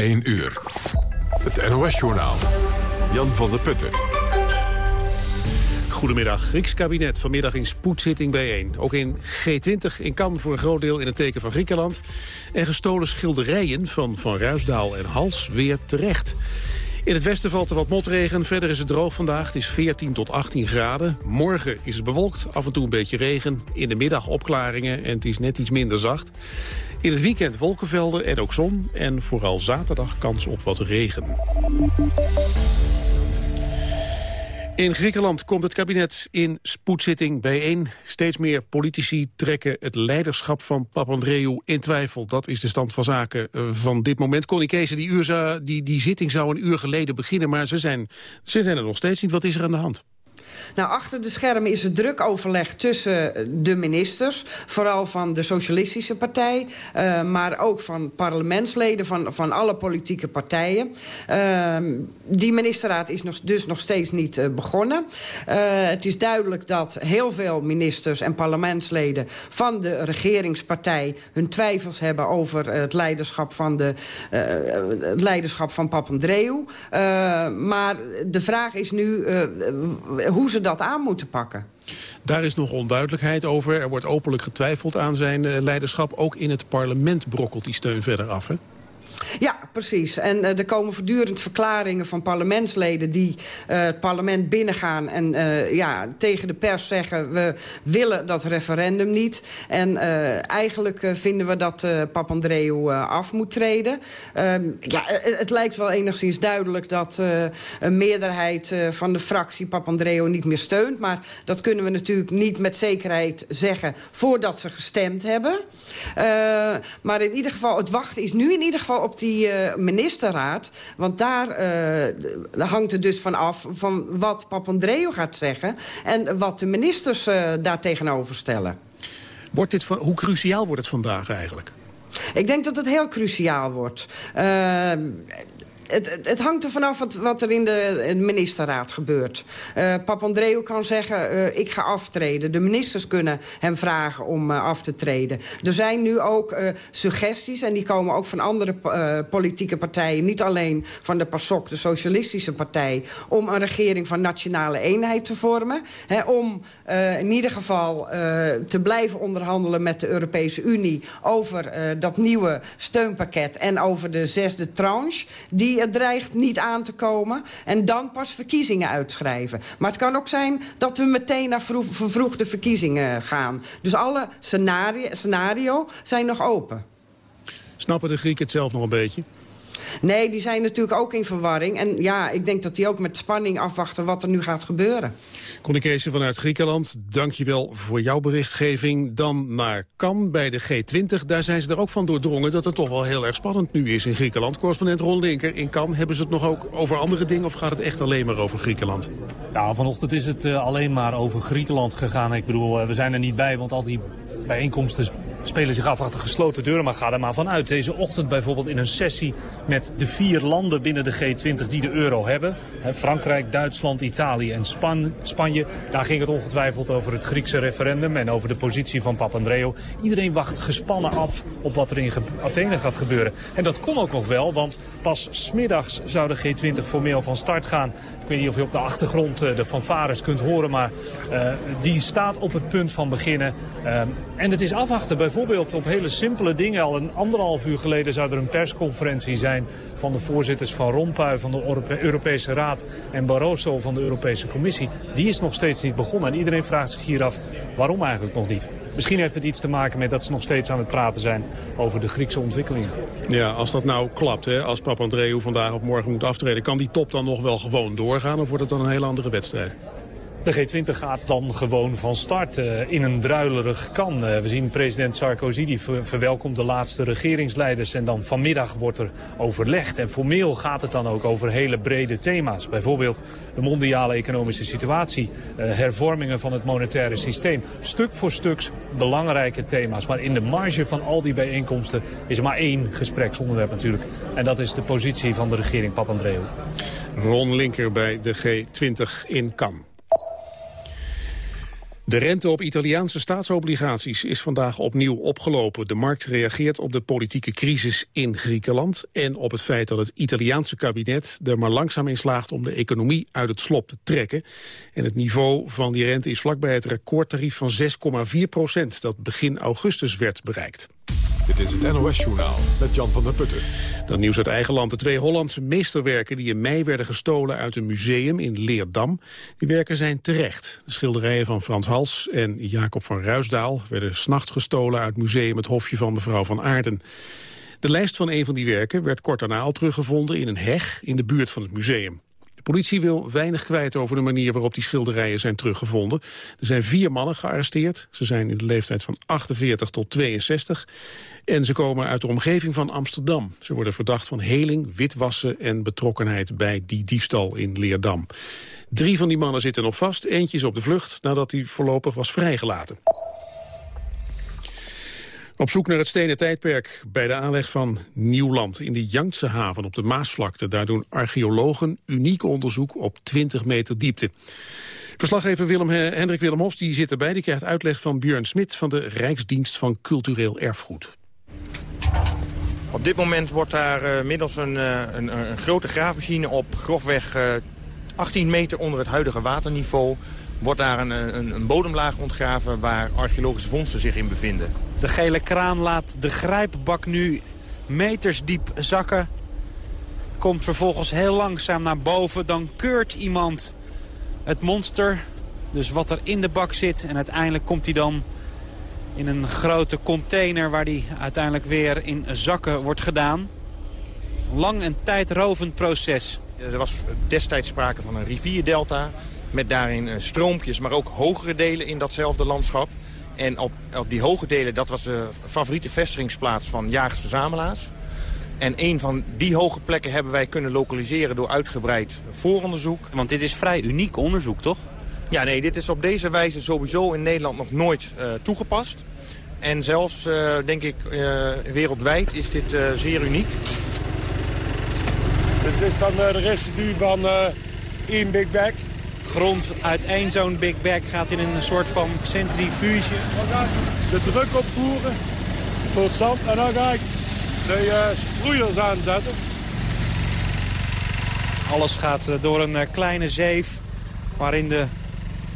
1 uur. Het NOS-journaal. Jan van der Putten. Goedemiddag. Grieks kabinet vanmiddag in spoedzitting bijeen. Ook in G20 in Cannes voor een groot deel in het teken van Griekenland. En gestolen schilderijen van Van Ruisdaal en Hals weer terecht. In het westen valt er wat motregen. Verder is het droog vandaag. Het is 14 tot 18 graden. Morgen is het bewolkt. Af en toe een beetje regen. In de middag opklaringen en het is net iets minder zacht. In het weekend wolkenvelden en ook zon. En vooral zaterdag kans op wat regen. In Griekenland komt het kabinet in spoedzitting bijeen. Steeds meer politici trekken het leiderschap van Papandreou in twijfel. Dat is de stand van zaken eh, van dit moment. Connie Kees, die, die, die zitting zou een uur geleden beginnen... maar ze zijn, ze zijn er nog steeds niet. Wat is er aan de hand? Nou, achter de schermen is er druk overleg tussen de ministers. Vooral van de Socialistische Partij. Uh, maar ook van parlementsleden van, van alle politieke partijen. Uh, die ministerraad is nog, dus nog steeds niet uh, begonnen. het is duidelijk dat heel veel ministers en parlementsleden... van de regeringspartij hun twijfels hebben over het leiderschap van, de, het leiderschap van Papandreou. maar de vraag is nu hoe ze dat aan moeten pakken. Daar is nog onduidelijkheid over. Er wordt openlijk getwijfeld aan zijn eh, leiderschap. Ook in het parlement brokkelt die steun verder af, hè? Ja, precies. En uh, er komen voortdurend verklaringen van parlementsleden... die uh, het parlement binnengaan en uh, ja, tegen de pers zeggen... we willen dat referendum niet. En eigenlijk vinden we dat Papandreou af moet treden. Ehm, ja, het lijkt wel enigszins duidelijk dat een meerderheid van de fractie... Papandreou niet meer steunt. Maar dat kunnen we natuurlijk niet met zekerheid zeggen... voordat ze gestemd hebben. maar in ieder geval, het wachten is nu in ieder geval op die uh, ministerraad. Want daar uh, hangt het dus van af van wat Papandreou gaat zeggen... en wat de ministers uh, daar tegenover stellen. Wordt dit, hoe cruciaal wordt het vandaag eigenlijk? Ik denk dat het heel cruciaal wordt het, het, hangt er vanaf wat, wat er in de, ministerraad gebeurt. Uh, Papandreou kan zeggen, uh, ik ga aftreden. De ministers kunnen hem vragen om uh, af te treden. Er zijn nu ook suggesties, en die komen ook van andere politieke partijen... niet alleen van de PASOK, de Socialistische Partij... om een regering van nationale eenheid te vormen. Hè, om in ieder geval te blijven onderhandelen met de Europese Unie... over dat nieuwe steunpakket en over de zesde tranche... die het dreigt niet aan te komen. En dan pas verkiezingen uitschrijven. Maar het kan ook zijn dat we meteen naar vervroegde verkiezingen gaan. Dus alle scenario zijn nog open. Snappen de Grieken het zelf nog een beetje? Nee, die zijn natuurlijk ook in verwarring. En ja, ik denk dat die ook met spanning afwachten wat er nu gaat gebeuren. Connie vanuit Griekenland, dankjewel voor jouw berichtgeving. Dan naar Kam bij de G20. Daar zijn ze er ook van doordrongen dat het toch wel heel erg spannend nu is in Griekenland. Correspondent Ron Linker in Kam, hebben ze het nog ook over andere dingen... of gaat het echt alleen maar over Griekenland? Nou, vanochtend is het uh, alleen maar over Griekenland gegaan. Ik bedoel, uh, we zijn er niet bij, want al die bijeenkomsten spelen zich af achter gesloten deuren. Maar ga er maar vanuit. Deze ochtend bijvoorbeeld in een sessie met de vier landen binnen de G20 die de euro hebben. Frankrijk, Duitsland, Italië en Span Spanje. Daar ging het ongetwijfeld over het Griekse referendum en over de positie van Papandreou. Iedereen wacht gespannen af op wat er in Athene gaat gebeuren. En dat kon ook nog wel, want pas smiddags zou de G20 formeel van start gaan. Ik weet niet of je op de achtergrond eh, de fanfares kunt horen, maar uh, die staat op het punt van beginnen. Uh, en het is afwachten bijvoorbeeld op hele simpele dingen. Al een anderhalf uur geleden zou er een persconferentie zijn van de voorzitters van Rompuy van de Europese Raad en Barroso van de Europese Commissie. Die is nog steeds niet begonnen en iedereen vraagt zich hier af waarom eigenlijk nog niet. Misschien heeft het iets te maken met dat ze nog steeds aan het praten zijn over de Griekse ontwikkelingen. Ja, als dat nou klapt, hè, als Papandreou vandaag of morgen moet aftreden... kan die top dan nog wel gewoon doorgaan of wordt het dan een hele andere wedstrijd? De G20 gaat dan gewoon van start uh, in een druilerig kan. Uh, we zien president Sarkozy, die ver verwelkomt de laatste regeringsleiders. En dan vanmiddag wordt er overlegd. En formeel gaat het dan ook over hele brede thema's. Bijvoorbeeld de mondiale economische situatie. Uh, hervormingen van het monetaire systeem. Stuk voor stuk belangrijke thema's. Maar in de marge van al die bijeenkomsten is er maar één gespreksonderwerp natuurlijk. En dat is de positie van de regering Papandreou. Ron Linker bij de G20 in Cannes. De rente op Italiaanse staatsobligaties is vandaag opnieuw opgelopen. De markt reageert op de politieke crisis in Griekenland... en op het feit dat het Italiaanse kabinet er maar langzaam in slaagt... om de economie uit het slop te trekken. En het niveau van die rente is vlakbij het recordtarief van 6,4 procent... dat begin augustus werd bereikt. Dit is het NOS-journaal met Jan van der Putten. Dan nieuws uit eigen land. De twee Hollandse meesterwerken die in mei werden gestolen uit een museum in Leerdam. Die werken zijn terecht. De schilderijen van Frans Hals en Jacob van Ruisdaal werden s'nachts gestolen uit museum Het Hofje van mevrouw van Aarden. De lijst van een van die werken werd kort daarna al teruggevonden in een heg in de buurt van het museum. De politie wil weinig kwijt over de manier waarop die schilderijen zijn teruggevonden. Er zijn vier mannen gearresteerd. Ze zijn in de leeftijd van 48 tot 62. En ze komen uit de omgeving van Amsterdam. Ze worden verdacht van heling, witwassen en betrokkenheid bij die diefstal in Leerdam. Drie van die mannen zitten nog vast. Eentje is op de vlucht nadat hij voorlopig was vrijgelaten. Op zoek naar het stenen tijdperk bij de aanleg van Nieuwland in de Yangtze haven op de Maasvlakte. Daar doen archeologen uniek onderzoek op 20 meter diepte. Verslaggever Willem, Hendrik Willem Hofs die zit erbij. Die krijgt uitleg van Björn Smit van de Rijksdienst van Cultureel Erfgoed. Op dit moment wordt daar uh, middels een, uh, een, een, grote graafmachine op grofweg uh, eh, 18 meter onder het huidige waterniveau wordt daar een, een, een, bodemlaag ontgraven waar archeologische vondsten zich in bevinden. De gele kraan laat de grijpbak nu meters diep zakken. Komt vervolgens heel langzaam naar boven. Dan keurt iemand het monster, dus wat er in de bak zit. En uiteindelijk komt hij dan in een grote container waar die uiteindelijk weer in zakken wordt gedaan. Lang en tijdrovend proces. Er was destijds sprake van een rivierdelta met daarin eh, stroompjes, maar ook hogere delen in datzelfde landschap. En op, op die hoge delen, dat was de favoriete vestigingsplaats van jagers-verzamelaars. En een van die hoge plekken hebben wij kunnen lokaliseren door uitgebreid vooronderzoek. Want dit is vrij uniek onderzoek, toch? Ja, nee, dit is op deze wijze sowieso in Nederland nog nooit uh, toegepast. En zelfs, uh, denk ik, uh, wereldwijd is dit zeer uniek. Dit is dan de residu van één Big Bag grond uit één zo'n Big Bag gaat in een soort van centrifuge. Dan ga ik de druk opvoeren voor het zand en dan ga ik de uh, sproeiers aanzetten. Alles gaat eh, door een uh, kleine zeef waarin de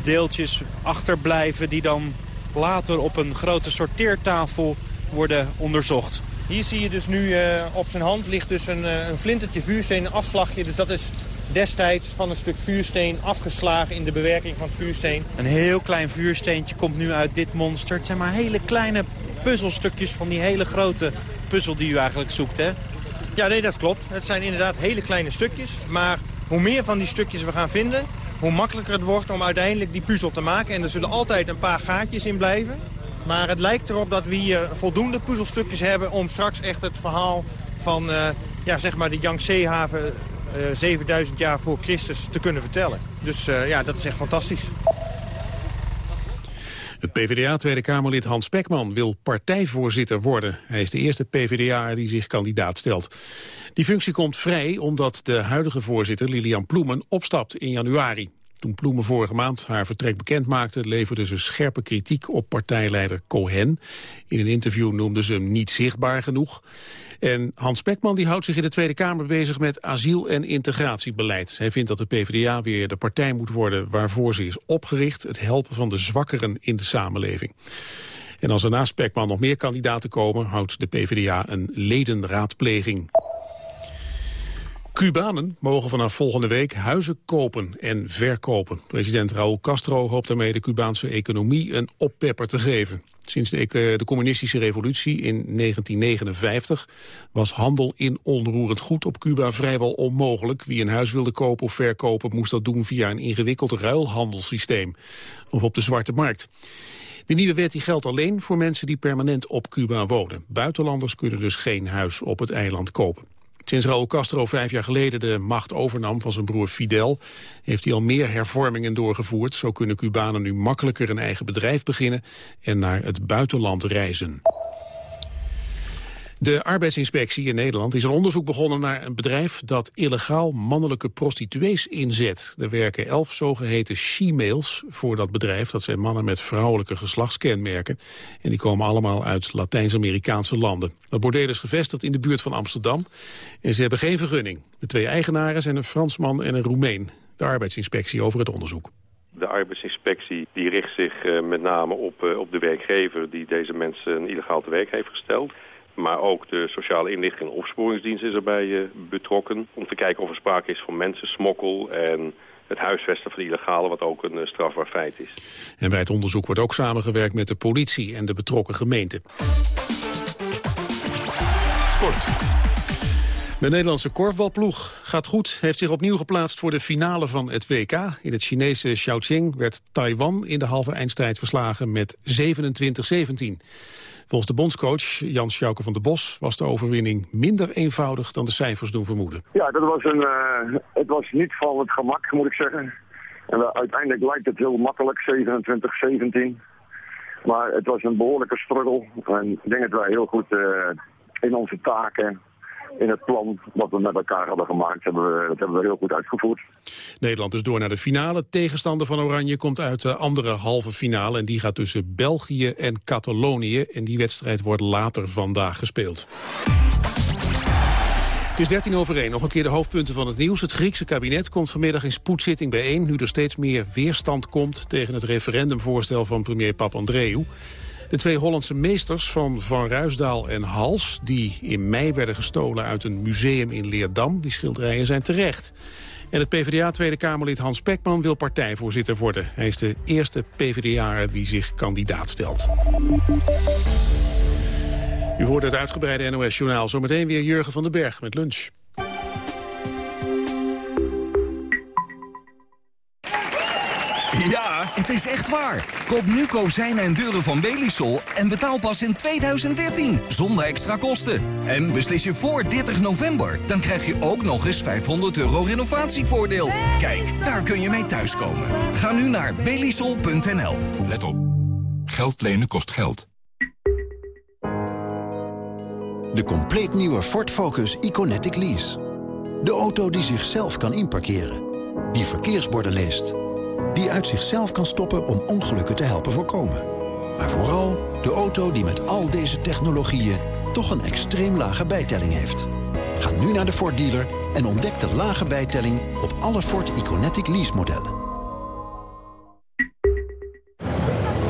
deeltjes achterblijven die dan later op een grote sorteertafel worden onderzocht. Hier zie je dus nu uh, op zijn hand ligt dus een, een flintertje vuursteen, een afslagje. Dus dat is destijds van een stuk vuursteen afgeslagen in de bewerking van vuursteen. Een heel klein vuursteentje komt nu uit dit monster. Het zijn maar hele kleine puzzelstukjes van die hele grote puzzel die u eigenlijk zoekt, hè? Ja, nee, dat klopt. Het zijn inderdaad hele kleine stukjes. Maar hoe meer van die stukjes we gaan vinden, hoe makkelijker het wordt om uiteindelijk die puzzel te maken. En er zullen altijd een paar gaatjes in blijven. Maar het lijkt erop dat we hier voldoende puzzelstukjes hebben om straks echt het verhaal van uh, ja, zeg maar de Yangtze-haven 7000 eh, jaar voor Christus te kunnen vertellen. Dus eh, ja, dat is echt fantastisch. Het PvdA-Tweede Kamerlid Hans Pekman wil partijvoorzitter worden. Hij is de eerste PvdA die zich kandidaat stelt. Die functie komt vrij omdat de huidige voorzitter Lilian Ploemen opstapt in januari. Toen Ploemen vorige maand haar vertrek bekend maakte... leverde ze scherpe kritiek op partijleider Cohen. In een interview noemde ze hem niet zichtbaar genoeg. En Hans Pekman die houdt zich in de Tweede Kamer bezig met asiel- en integratiebeleid. Hij vindt dat de PvdA weer de partij moet worden waarvoor ze is opgericht. Het helpen van de zwakkeren in de samenleving. En als er naast Pekman nog meer kandidaten komen... houdt de PvdA een ledenraadpleging. Cubanen mogen vanaf volgende week huizen kopen en verkopen. President Raúl Castro hoopt daarmee de Cubaanse economie een oppepper te geven. Sinds de, communistische revolutie in 1959 was handel in onroerend goed op Cuba vrijwel onmogelijk. Wie een huis wilde kopen of verkopen moest dat doen via een ingewikkeld ruilhandelssysteem of op de zwarte markt. De nieuwe wet die geldt alleen voor mensen die permanent op Cuba wonen. Buitenlanders kunnen dus geen huis op het eiland kopen. Sinds Raúl Castro vijf jaar geleden de macht overnam van zijn broer Fidel... heeft hij al meer hervormingen doorgevoerd. Zo kunnen Cubanen nu makkelijker een eigen bedrijf beginnen... en naar het buitenland reizen. De arbeidsinspectie in Nederland is een onderzoek begonnen naar een bedrijf dat illegaal mannelijke prostituees inzet. Er werken elf zogeheten she-mails voor dat bedrijf. Dat zijn mannen met vrouwelijke geslachtskenmerken. En die komen allemaal uit Latijns-Amerikaanse landen. Dat bordeel is gevestigd in de buurt van Amsterdam. En ze hebben geen vergunning. De twee eigenaren zijn een Fransman en een Roemeen. De arbeidsinspectie over het onderzoek. De arbeidsinspectie die richt zich uh, met name op, uh, op de werkgever die deze mensen illegaal te werk heeft gesteld. Maar ook de sociale inlichting en opsporingsdienst is erbij uh, betrokken. Om te kijken of er sprake is van mensensmokkel en het huisvesten van illegale, wat ook een strafbaar feit is. En bij het onderzoek wordt ook samengewerkt met de politie en de betrokken gemeenten. Sport. De Nederlandse korfbalploeg gaat goed, heeft zich opnieuw geplaatst voor de finale van het WK. In het Chinese Xiaoqing werd Taiwan in de halve eindstrijd verslagen met 27-17. Volgens de bondscoach Jan Sjouke van der Bos was de overwinning minder eenvoudig dan de cijfers doen vermoeden. Ja, dat was een, uh, het was niet van het gemak, moet ik zeggen. En uh, uiteindelijk lijkt het heel makkelijk, 27-17. Maar het was een behoorlijke struggle. En ik denk dat wij heel goed uh, in onze taken in het plan wat we met elkaar hadden gemaakt, hebben we, dat hebben we heel goed uitgevoerd. Nederland is door naar de finale. Tegenstander van Oranje komt uit de andere halve finale. En die gaat tussen België en Catalonië. En die wedstrijd wordt later vandaag gespeeld. Het is 13 over 1. Nog een keer de hoofdpunten van het nieuws. Het Griekse kabinet komt vanmiddag in spoedzitting bijeen... nu er steeds meer weerstand komt tegen het referendumvoorstel van premier Papandreou. De twee Hollandse meesters van Van Ruisdaal en Hals... die in mei werden gestolen uit een museum in Leerdam... die schilderijen zijn terecht. En het PvdA-Tweede Kamerlid Hans Pekman wil partijvoorzitter worden. Hij is de eerste PvdA die zich kandidaat stelt. U hoort het uitgebreide NOS-journaal. Zometeen weer Jurgen van den Berg met lunch. Ja, het is echt waar. Koop nu kozijnen en deuren van Belisol en betaal pas in 2013. Zonder extra kosten. En beslis je voor 30 november. Dan krijg je ook nog eens 500 euro renovatievoordeel. Kijk, daar kun je mee thuiskomen. Ga nu naar belisol.nl. Let op. Geld lenen kost geld. De compleet nieuwe Ford Focus Iconetic Lease. De auto die zichzelf kan inparkeren. Die verkeersborden leest die uit zichzelf kan stoppen om ongelukken te helpen voorkomen. Maar vooral de auto die met al deze technologieën toch een extreem lage bijtelling heeft. Ga nu naar de Ford dealer en ontdek de lage bijtelling op alle Ford Iconetic lease modellen.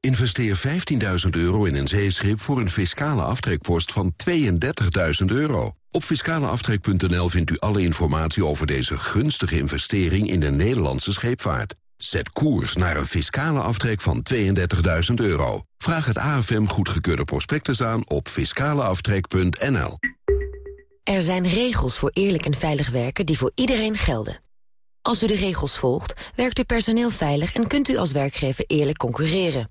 Investeer 15.000 euro in een zeeschip voor een fiscale aftrekpost van 32.000 euro. Op fiscaleaftrek.nl vindt u alle informatie over deze gunstige investering in de Nederlandse scheepvaart. Zet koers naar een fiscale aftrek van 32.000 euro. Vraag het AFM goedgekeurde prospectus aan op fiscaleaftrek.nl. Er zijn regels voor eerlijk en veilig werken die voor iedereen gelden. Als u de regels volgt, werkt uw personeel veilig en kunt u als werkgever eerlijk concurreren.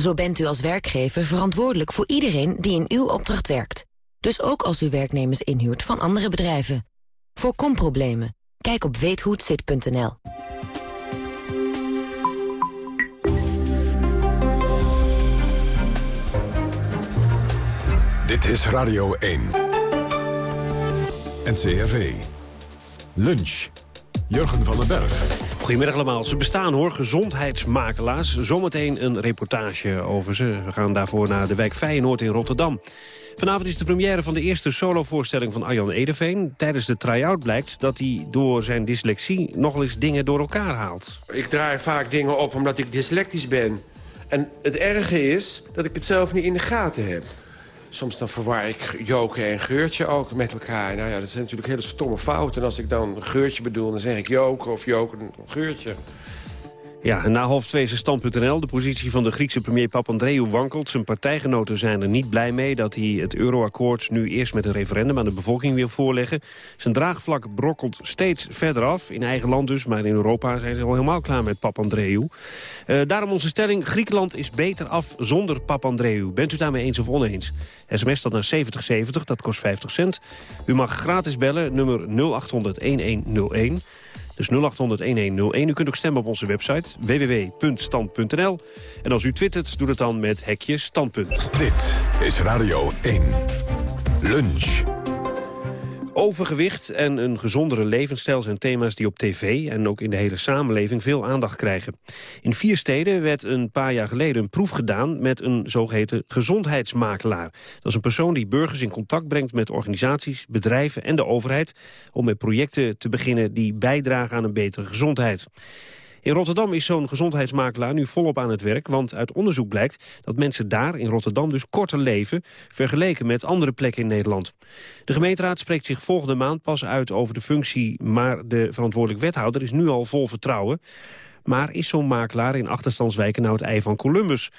Zo bent u als werkgever verantwoordelijk voor iedereen die in uw opdracht werkt. Dus ook als u werknemers inhuurt van andere bedrijven. Voorkom problemen. Kijk op weethohetzit.nl. Dit is Radio 1. NCRV. Lunch. Jurgen van den Berg. Goedemiddag allemaal. Ze bestaan hoor, gezondheidsmakelaars. Zometeen een reportage over ze. We gaan daarvoor naar de wijk Feyenoord in Rotterdam. Vanavond is de première van de eerste solovoorstelling van Arjan Edeveen. Tijdens de try-out blijkt dat hij door zijn dyslexie nog eens dingen door elkaar haalt. Ik draai vaak dingen op omdat ik dyslectisch ben. En het erge is dat ik het zelf niet in de gaten heb. Soms dan verwar ik joken en geurtje ook met elkaar. Nou ja, dat zijn natuurlijk hele stomme fouten. En als ik dan geurtje bedoel, dan zeg ik joken of joken geurtje. Ja, na half twee is stand.nl. De positie van de Griekse premier Papandreou wankelt. Zijn partijgenoten zijn er niet blij mee dat hij het euroakkoord nu eerst met een referendum aan de bevolking wil voorleggen. Zijn draagvlak brokkelt steeds verder af. In eigen land dus, maar in Europa zijn ze al helemaal klaar met Papandreou. Uh, daarom onze stelling, Griekenland is beter af zonder Papandreou. Bent u daarmee eens of oneens? SMS dat naar 7070, dat kost 50 cent. U mag gratis bellen, nummer 0800-1101. Dus 0800-1101. U kunt ook stemmen op onze website www.stand.nl. En als u twittert, doe het dan met hekje standpunt. Dit is Radio 1. Lunch. Overgewicht en een gezondere levensstijl zijn thema's die op tv en ook in de hele samenleving veel aandacht krijgen. In vier steden werd een paar jaar geleden een proef gedaan met een zogeheten gezondheidsmakelaar. Dat is een persoon die burgers in contact brengt met organisaties, bedrijven en de overheid om met projecten te beginnen die bijdragen aan een betere gezondheid. In Rotterdam is zo'n gezondheidsmakelaar nu volop aan het werk... want uit onderzoek blijkt dat mensen daar in Rotterdam dus korter leven... vergeleken met andere plekken in Nederland. De gemeenteraad spreekt zich volgende maand pas uit over de functie... maar de verantwoordelijk wethouder is nu al vol vertrouwen. Maar is zo'n makelaar in achterstandswijken nou het ei van Columbus...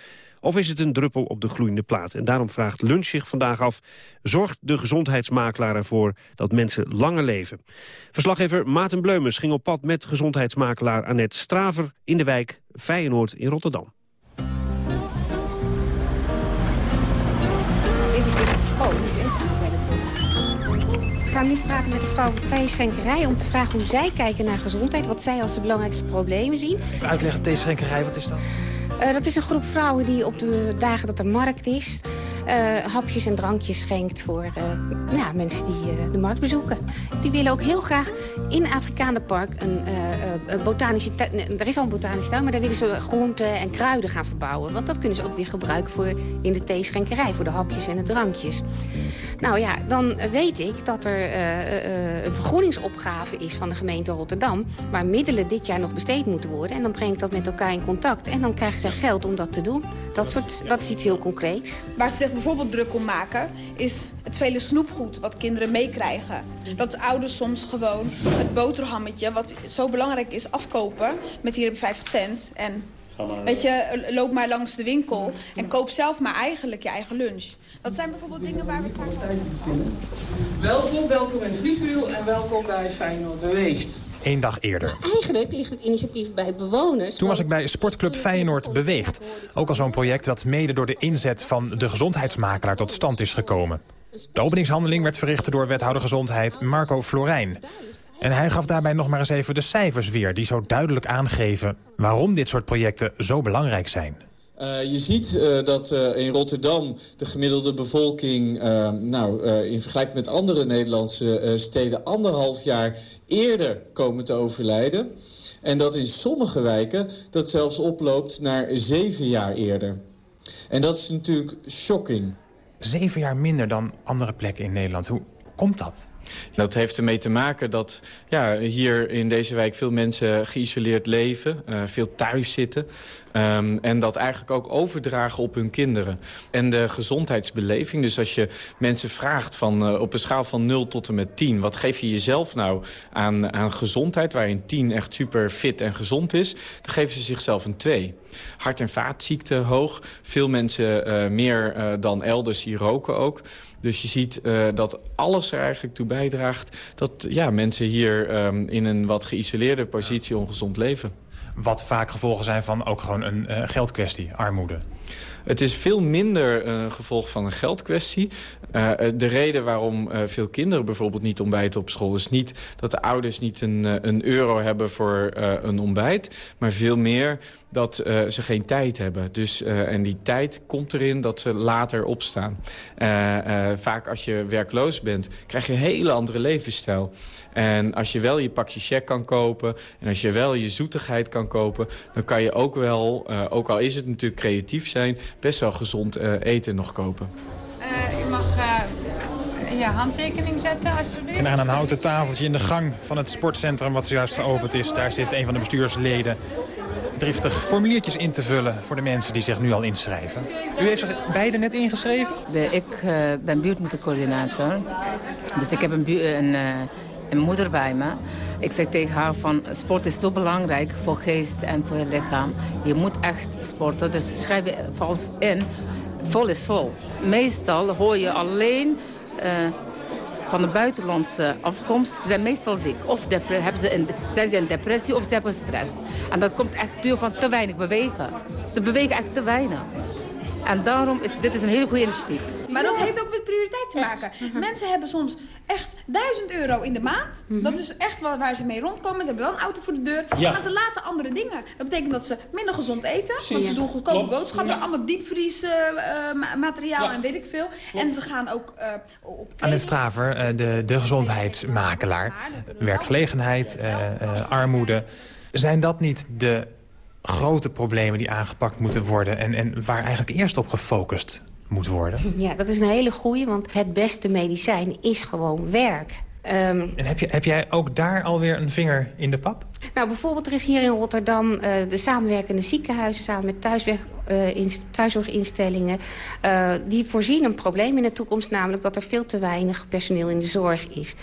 Of is het een druppel op de gloeiende plaat? En daarom vraagt Lunch zich vandaag af... zorgt de gezondheidsmakelaar ervoor dat mensen langer leven? Verslaggever Maarten Bleumens ging op pad met gezondheidsmakelaar Annette Straver... in de wijk Feyenoord in Rotterdam. Dit is dus het... Oh, we gaan nu praten met de vrouw van theeschenkerij... om te vragen hoe zij kijken naar gezondheid. Wat zij als de belangrijkste problemen zien. Even uitleggen, theeschenkerij, wat is dat? Uh, dat is een groep vrouwen die op de dagen dat er markt is... Uh, hapjes en drankjes schenkt voor ja, mensen die de markt bezoeken. Die willen ook heel graag in Afrikaanenpark een, een botanische tuin... Er is al een botanische tuin, maar daar willen ze groenten en kruiden gaan verbouwen. Want dat kunnen ze ook weer gebruiken voor in de theeschenkerij... voor de hapjes en de drankjes. Nou ja, dan weet ik dat er een vergroeningsopgave is van de gemeente Rotterdam... waar middelen dit jaar nog besteed moeten worden. En dan breng ik dat met elkaar in contact. En dan krijgen geld om dat te doen. Dat, soort, dat is iets heel concreets. Waar ze zich bijvoorbeeld druk om maken... is het vele snoepgoed wat kinderen meekrijgen. Dat ouders soms gewoon het boterhammetje... wat zo belangrijk is, afkopen met hier heb je 50 cent... en Weet je, loop maar langs de winkel en koop zelf maar eigenlijk je eigen lunch. Dat zijn bijvoorbeeld dingen waar we het vaak Welkom, welkom in Vliegwiel en welkom bij Feyenoord Beweegt. Eén dag eerder. Nou, eigenlijk ligt het initiatief bij bewoners. Toen was ik bij sportclub Feyenoord Beweegt. Ook al zo'n project dat mede door de inzet van de gezondheidsmakelaar tot stand is gekomen. De openingshandeling werd verricht door wethouder gezondheid Marco Florijn. En hij gaf daarbij nog maar eens even de cijfers weer... die zo duidelijk aangeven waarom dit soort projecten zo belangrijk zijn. Uh, je ziet uh, dat uh, in Rotterdam de gemiddelde bevolking... nou, in vergelijking met andere Nederlandse steden... anderhalf jaar eerder komen te overlijden. En dat in sommige wijken dat zelfs oploopt naar zeven jaar eerder. En dat is natuurlijk shocking. Zeven jaar minder dan andere plekken in Nederland. Hoe komt dat? Dat heeft ermee te maken dat ja, hier in deze wijk veel mensen geïsoleerd leven. Uh, veel thuis zitten. Um, en dat eigenlijk ook overdragen op hun kinderen. En de gezondheidsbeleving. Dus als je mensen vraagt van, uh, op een schaal van 0 tot en met 10... wat geef je jezelf nou aan, aan gezondheid... waarin 10 echt super fit en gezond is... dan geven ze zichzelf een 2. Hart- en vaatziekten hoog. Veel mensen uh, meer dan elders hier roken ook. Dus je ziet uh, dat alles er eigenlijk toe bijdraagt... dat ja, mensen hier um, in een wat geïsoleerde positie ongezond leven. Wat vaak gevolgen zijn van ook gewoon een uh, geldkwestie, armoede. Het is veel minder een uh, gevolg van een geldkwestie. Uh, de reden waarom uh, veel kinderen bijvoorbeeld niet ontbijten op school... is niet dat de ouders niet een, een euro hebben voor een ontbijt... maar veel meer dat uh, ze geen tijd hebben. Dus, uh, en die tijd komt erin dat ze later opstaan. Uh, vaak als je werkloos bent, krijg je een hele andere levensstijl. En als je wel je pakje check kan kopen... en als je wel je zoetigheid kan kopen... dan kan je ook wel, ook al is het natuurlijk creatief zijn... best wel gezond eten nog kopen. u mag je handtekening zetten, alsjeblieft. En aan een houten tafeltje in de gang van het sportcentrum... wat zojuist geopend is, daar zit een van de bestuursleden driftig formuliertjes in te vullen voor de mensen die zich nu al inschrijven. U heeft zich beide net ingeschreven? Ik uh, ben buurtmoedercoördinator. Dus ik heb een, een uh, een moeder bij me. Ik zeg tegen haar van sport is zo belangrijk voor geest en voor je lichaam. Je moet echt sporten, dus schrijf je vals in. Vol is vol. Meestal hoor je alleen van de buitenlandse afkomst zijn meestal ziek. Of hebben ze zijn ze in depressie of ze hebben stress. En dat komt echt puur van te weinig bewegen. Ze bewegen echt te weinig. En daarom is dit is een heel goed initiatief. Maar dat heeft ook met prioriteit te maken. Mhm. Mensen hebben soms echt 1000 euro in de maand. Mhm. Dat is echt waar ze mee rondkomen. Ze hebben wel een auto voor de deur. Maar ze laten andere dingen. Dat betekent dat ze minder gezond eten. Want ze doen goedkope boodschappen. Allemaal diepvriesmateriaal uh, en weet ik veel. En ze gaan ook uh, op... Annette Straver, de, de gezondheidsmakelaar. Werkgelegenheid, armoede. Zijn dat niet de grote problemen die aangepakt moeten worden... en, en waar eigenlijk eerst op gefocust moet worden? Ja, dat is een hele goeie, want het beste medicijn is gewoon werk. Ehm, en heb, je, heb jij ook daar alweer een vinger in de pap? Nou, bijvoorbeeld er is hier in Rotterdam uh, de samenwerkende ziekenhuizen... samen met thuisweg, uh, in, thuiszorginstellingen... Uh, die voorzien een probleem in de toekomst... namelijk dat er veel te weinig personeel in de zorg is.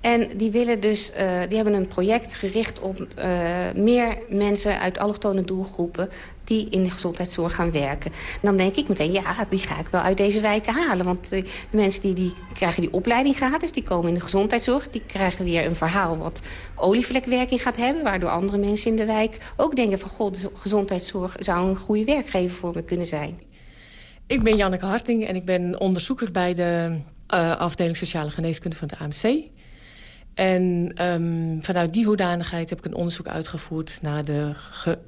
En die, willen dus, uh, die hebben een project gericht op uh, meer mensen uit allochtone doelgroepen die in de gezondheidszorg gaan werken. En dan denk ik meteen, ja, die ga ik wel uit deze wijken halen. Want de mensen die, die krijgen die opleiding gratis, die komen in de gezondheidszorg... die krijgen weer een verhaal wat olievlekwerking gaat hebben... waardoor andere mensen in de wijk ook denken van... goh, de gezondheidszorg zou een goede werkgever voor me kunnen zijn. Ik ben Janneke Harting en ik ben onderzoeker bij de uh, afdeling Sociale Geneeskunde van de AMC. En um, vanuit die hoedanigheid heb ik een onderzoek uitgevoerd... naar de,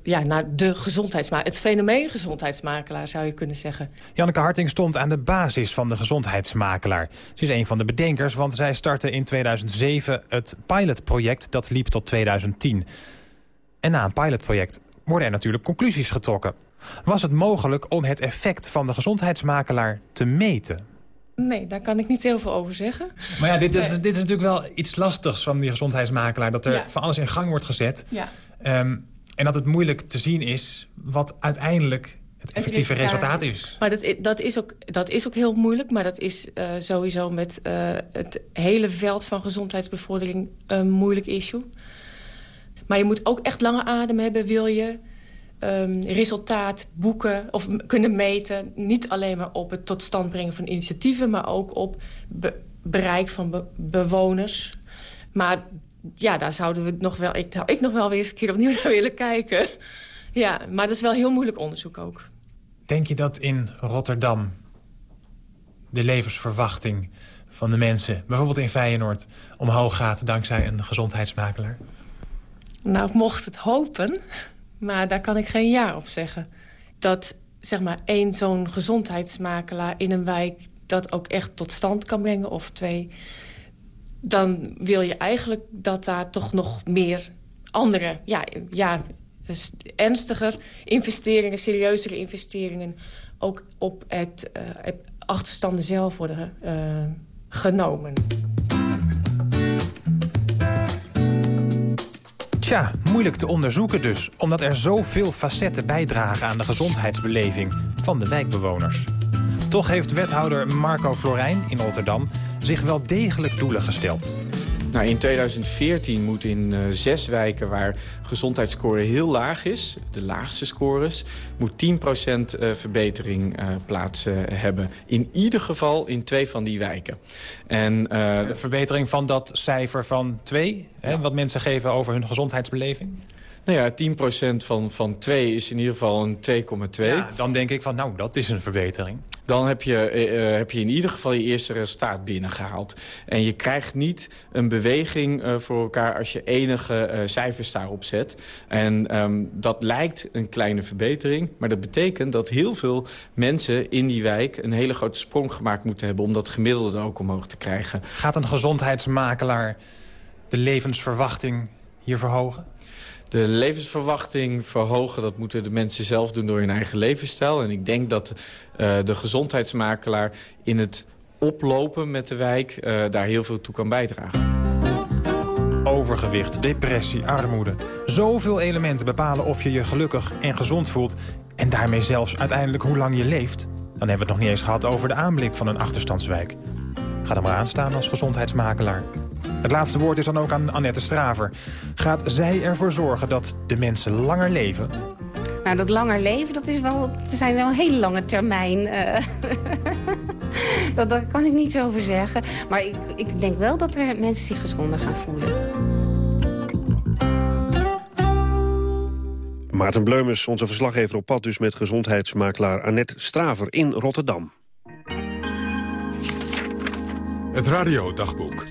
ja, naar de gezondheidsmakelaar. Het fenomeen gezondheidsmakelaar, zou je kunnen zeggen. Janneke Harting stond aan de basis van de gezondheidsmakelaar. Ze is een van de bedenkers, want zij startte in 2007 het pilotproject... dat liep tot 2010. En na een pilotproject worden er natuurlijk conclusies getrokken. Was het mogelijk om het effect van de gezondheidsmakelaar te meten? Nee, daar kan ik niet heel veel over zeggen. Maar ja, dit, dit, dit is natuurlijk wel iets lastigs van die gezondheidsmakelaar. Dat er van alles in gang wordt gezet. Ja. Um, en dat het moeilijk te zien is wat uiteindelijk het effectieve resultaat is. Maar dat, dat, is ook, dat is ook heel moeilijk. Maar dat is uh, sowieso met uh, het hele veld van gezondheidsbevordering een moeilijk issue. Maar je moet ook echt lange adem hebben, wil je um, resultaat boeken of kunnen meten. Niet alleen maar op het tot stand brengen van initiatieven... maar ook op bereik van bewoners. Maar ja, daar zouden we nog wel, ik zou ik nog wel weer eens een keer opnieuw naar willen kijken. Ja, maar dat is wel heel moeilijk onderzoek ook. Denk je dat in Rotterdam de levensverwachting van de mensen... bijvoorbeeld in Feyenoord omhoog gaat dankzij een gezondheidsmakelaar? Nou, ik mocht het hopen. Maar daar kan ik geen ja op zeggen. Dat zeg maar één zo'n gezondheidsmakelaar in een wijk... dat ook echt tot stand kan brengen, of twee... dan wil je eigenlijk dat daar toch nog meer andere... ja, ja dus ernstiger investeringen, serieuzere investeringen... ook op het, uh, achterstanden zelf worden uh, genomen. Tja, moeilijk te onderzoeken dus, omdat er zoveel facetten bijdragen aan de gezondheidsbeleving van de wijkbewoners. Toch heeft wethouder Marco Florijn in Rotterdam zich wel degelijk doelen gesteld. Nou, in 2014 moet in uh, zes wijken waar gezondheidsscore heel laag is... de laagste scores, moet 10% uh, verbetering uh, plaats hebben. In ieder geval in twee van die wijken. En, de verbetering van dat cijfer van 2, ja. wat mensen geven over hun gezondheidsbeleving? Nou ja, 10% van, van 2 is in ieder geval een 2,2. Ja, dan denk ik van, nou, dat is een verbetering. Dan heb je, uh, heb je in ieder geval je eerste resultaat binnengehaald. En je krijgt niet een beweging uh, voor elkaar als je enige cijfers daarop zet. En um, dat lijkt een kleine verbetering. Maar dat betekent dat heel veel mensen in die wijk... een hele grote sprong gemaakt moeten hebben... om dat gemiddelde ook omhoog te krijgen. Gaat een gezondheidsmakelaar de levensverwachting hier verhogen? De levensverwachting verhogen... dat moeten de mensen zelf doen door hun eigen levensstijl. En ik denk dat uh, de gezondheidsmakelaar in het oplopen met de wijk... Uh, daar heel veel toe kan bijdragen. Overgewicht, depressie, armoede. Zoveel elementen bepalen of je je gelukkig en gezond voelt... en daarmee zelfs uiteindelijk hoe lang je leeft. Dan hebben we het nog niet eens gehad over de aanblik van een achterstandswijk. Ga er maar aan staan als gezondheidsmakelaar. Het laatste woord is dan ook aan Annette Straver. Gaat zij ervoor zorgen dat de mensen langer leven? Nou, dat langer leven, dat, is wel, dat zijn wel een hele lange termijn. eh. dat, daar kan ik niet zo over zeggen. Maar ik, ik denk wel dat er mensen zich gezonder gaan voelen. Maarten Bleumers, onze verslaggever op pad dus met gezondheidsmakelaar Annette Straver in Rotterdam. Het radiodagboek.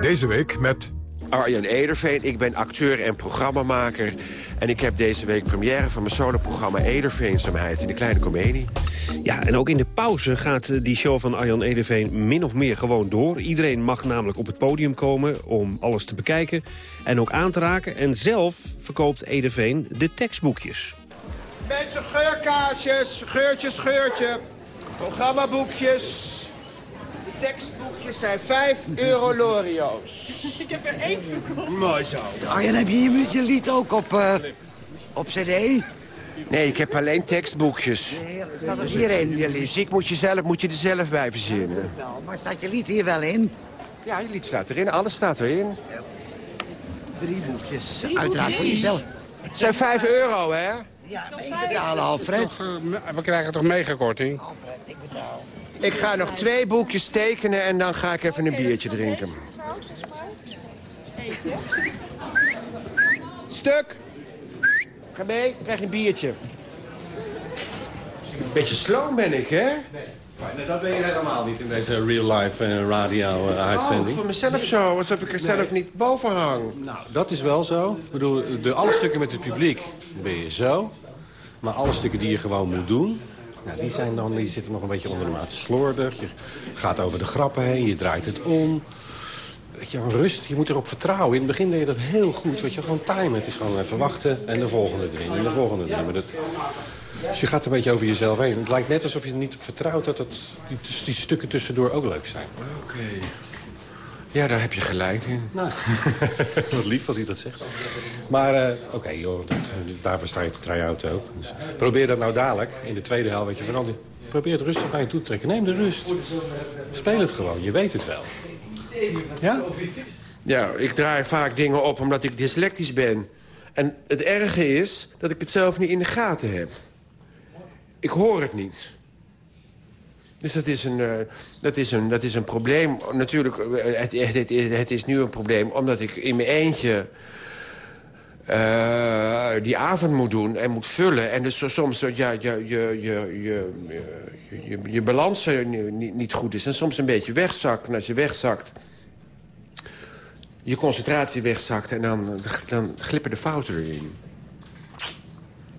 Deze week met... Arjen Ederveen, ik ben acteur en programmamaker. En ik heb deze week première van mijn soloprogramma Ederveenzaamheid in de Kleine Comedie. Ja, en ook in de pauze gaat eh, die show van Arjan Ederveen min of meer gewoon door. Iedereen mag namelijk op het podium komen om alles te bekijken en ook aan te raken. En zelf verkoopt Ederveen de tekstboekjes. Mensen, geurkaarsjes, geurtje, scheurtje, programmaboekjes. De tekstboekjes zijn 5 euro Lorio's. Ik heb er één verkocht. Mooi zo. Arjen, heb je je, je lied ook op, eh, op cd? Nee, ik heb alleen tekstboekjes. Staat er hierin, je lied? Muziek moet je, zelf, moet je er zelf bij verzinnen. Wel, maar staat je lied hier wel in? Ja, je lied staat erin, alles staat erin. Drie boekjes. Uiteraard voor jezelf. Het zijn 5 euro, hè? Ja, ik betalen, Alfred. We krijgen toch meegekorting? Ik betaal. Ik ga nog twee boekjes tekenen en dan ga ik even een biertje drinken. Stuk. Ga mee, krijg je een biertje. Beetje sloom ben ik, hè? Nee, dat ben je helemaal niet in deze real-life uh, radio-uitzending. Oh, voor mezelf zo, alsof ik er zelf niet boven hang. Nou, dat is wel zo. Ik bedoel, de, alle stukken met het publiek ben je zo. Maar alle stukken die je gewoon moet doen... Nou, die, zijn dan, die zitten nog een beetje onder de maat slordig. Je gaat over de grappen heen, je draait het om. Weet je, rust, je moet erop vertrouwen. In het begin deed je dat heel goed. Weet je, gewoon timen. Het is gewoon even wachten en de volgende erin en de volgende erin. Maar dat, dus je gaat een beetje over jezelf heen. Het lijkt net alsof je er niet op vertrouwt dat het, die, die stukken tussendoor ook leuk zijn. Oké. Ja, daar heb je gelijk in. Nou, wat lief dat hij dat zegt. Maar uh, oké, joh, dat, daarvoor sta je te try-out ook. Dus probeer dat nou dadelijk, in de tweede helft, weet je, veranderen. Probeer het rustig naar je toe te trekken. Neem de rust. Speel het gewoon, je weet het wel. Ja? Ja, ik draai vaak dingen op omdat ik dyslectisch ben. En het erge is dat ik het zelf niet in de gaten heb. Ik hoor het niet. Dus dat is een, uh, dat is een, dat is een probleem. Natuurlijk, het, het, het, is nu een probleem omdat ik in mijn eentje... Uh, die avond moet doen en moet vullen. En dus soms ja, je, je, je, je, je, je balans niet, niet goed is. En soms een beetje wegzakt. En als je wegzakt, je concentratie wegzakt... en dan, dan glippen de fouten erin.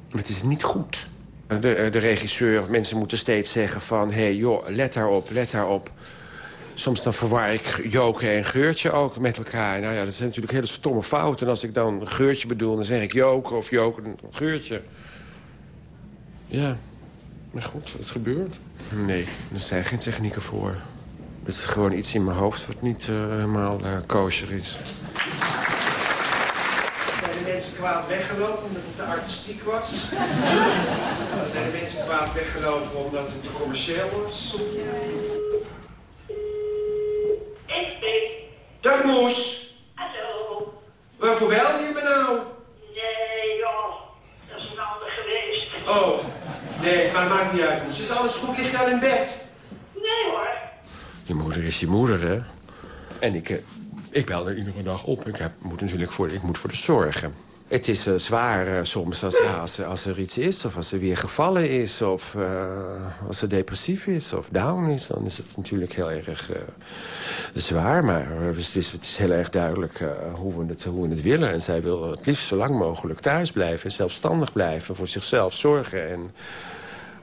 Het is niet goed. De, de, regisseur, mensen moeten steeds zeggen van... hé, hey, joh, let daarop, let daarop. Soms dan verwar ik Joke en Geurtje ook met elkaar. Nou ja, dat zijn natuurlijk hele stomme fouten. En als ik dan Geurtje bedoel, dan zeg ik Joke of Joke en Geurtje. Ja, maar goed, het gebeurt. Nee, er zijn geen technieken voor. Het is gewoon iets in mijn hoofd wat niet uh, helemaal uh, kosher is de mensen kwaad weggelopen omdat het te artistiek was. zijn de mensen kwaad weggelopen omdat het te commercieel was. Dag Moes. Hallo. Waarvoor belde je me nou? Nee joh, dat is een ander geweest. Oh, nee, maar maakt niet uit Moes. Is alles goed? Lig je al in bed? Nee hoor. Je moeder is je moeder, hè? En ik, ik bel er iedere dag op. Ik heb, moet natuurlijk voor, ik moet voor de zorgen. Het is uh, zwaar uh, soms als, ja, als, als, er iets is, of als er weer gevallen is... of uh, als ze depressief is of down is, dan is het natuurlijk heel erg zwaar. Maar het is, het is heel erg duidelijk hoe, we het, hoe het willen. En zij wil het liefst zo lang mogelijk thuis blijven... en zelfstandig blijven, voor zichzelf zorgen. En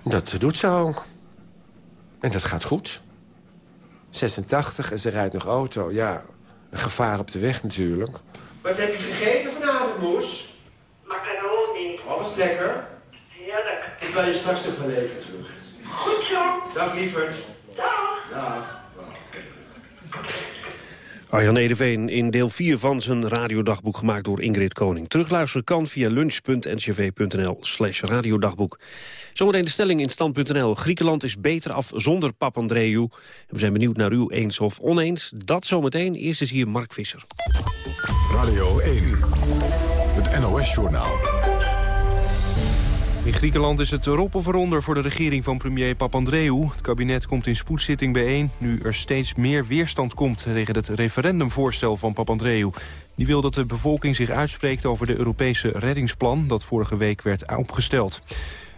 dat doet ze ook. En dat gaat goed. 86 en ze rijdt nog auto, ja... Een gevaar op de weg natuurlijk. Wat heb je gegeten Moes? Macaroni. Oh, was lekker. Heerlijk. Ik bel je straks nog wel even terug. Goed zo. Dag, lieverd. Dag. Dag. Arjan Edeveen in deel 4 van zijn radiodagboek gemaakt door Ingrid Koning. Terugluisteren kan via lunch.ncv.nl slash radiodagboek. Zometeen de stelling in stand.nl. Griekenland is beter af zonder Papandreou. We zijn benieuwd naar u eens of oneens. Dat zometeen. Eerst is hier Mark Visser. Radio 1, het NOS-journaal. In Griekenland is het erop of eronder voor de regering van premier Papandreou. Het kabinet komt in spoedzitting bijeen... nu er steeds meer weerstand komt tegen het referendumvoorstel van Papandreou. Die wil dat de bevolking zich uitspreekt over de Europese reddingsplan... dat vorige week werd opgesteld.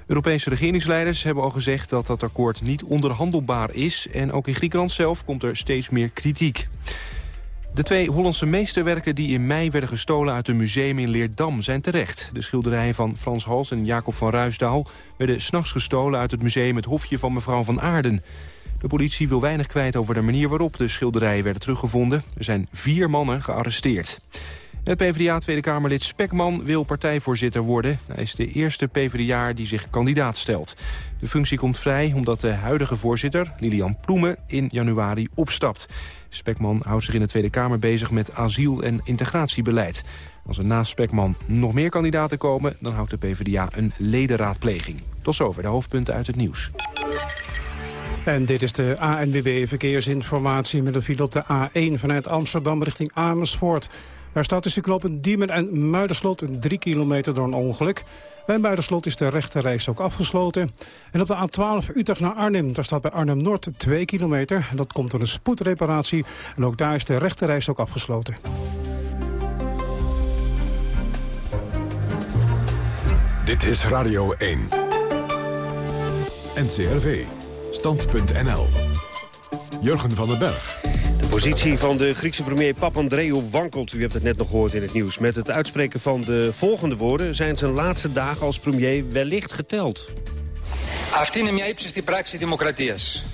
Europese regeringsleiders hebben al gezegd dat dat akkoord niet onderhandelbaar is... en ook in Griekenland zelf komt er steeds meer kritiek. De twee Hollandse meesterwerken die in mei werden gestolen uit een museum in Leerdam zijn terecht. De schilderijen van Frans Hals en Jacob van Ruisdaal werden s'nachts gestolen uit het museum Het Hofje van mevrouw van Aarden. De politie wil weinig kwijt over de manier waarop de schilderijen werden teruggevonden. Er zijn vier mannen gearresteerd. Het PvdA-Tweede Kamerlid Spekman wil partijvoorzitter worden. Hij is de eerste PvdA die zich kandidaat stelt. De functie komt vrij omdat de huidige voorzitter, Lilian Ploemen, in januari opstapt. Spekman houdt zich in de Tweede Kamer bezig met asiel- en integratiebeleid. Als er naast Spekman nog meer kandidaten komen... dan houdt de PvdA een ledenraadpleging. Tot zover de hoofdpunten uit het nieuws. En dit is de ANWB Verkeersinformatie met een file op de A1 vanuit Amsterdam richting Amersfoort. Daar staat tussen knopen Diemen en Muiderslot 3 kilometer door een ongeluk. Bij Muiderslot is de rechterreis ook afgesloten. En op de A12 Utrecht naar Arnhem, daar staat bij Arnhem-Noord 2 kilometer. Dat komt door een spoedreparatie. En ook daar is de rechterreis ook afgesloten. Dit is Radio 1. NCRV. Stand.nl. Jurgen van den Berg De positie van de Griekse premier Papandreou wankelt. U hebt het net nog gehoord in het nieuws. Met het uitspreken van de volgende woorden... zijn zijn laatste dagen als premier wellicht geteld. Αυτή είναι μια ύψιστη πράξη δημοκρατίας.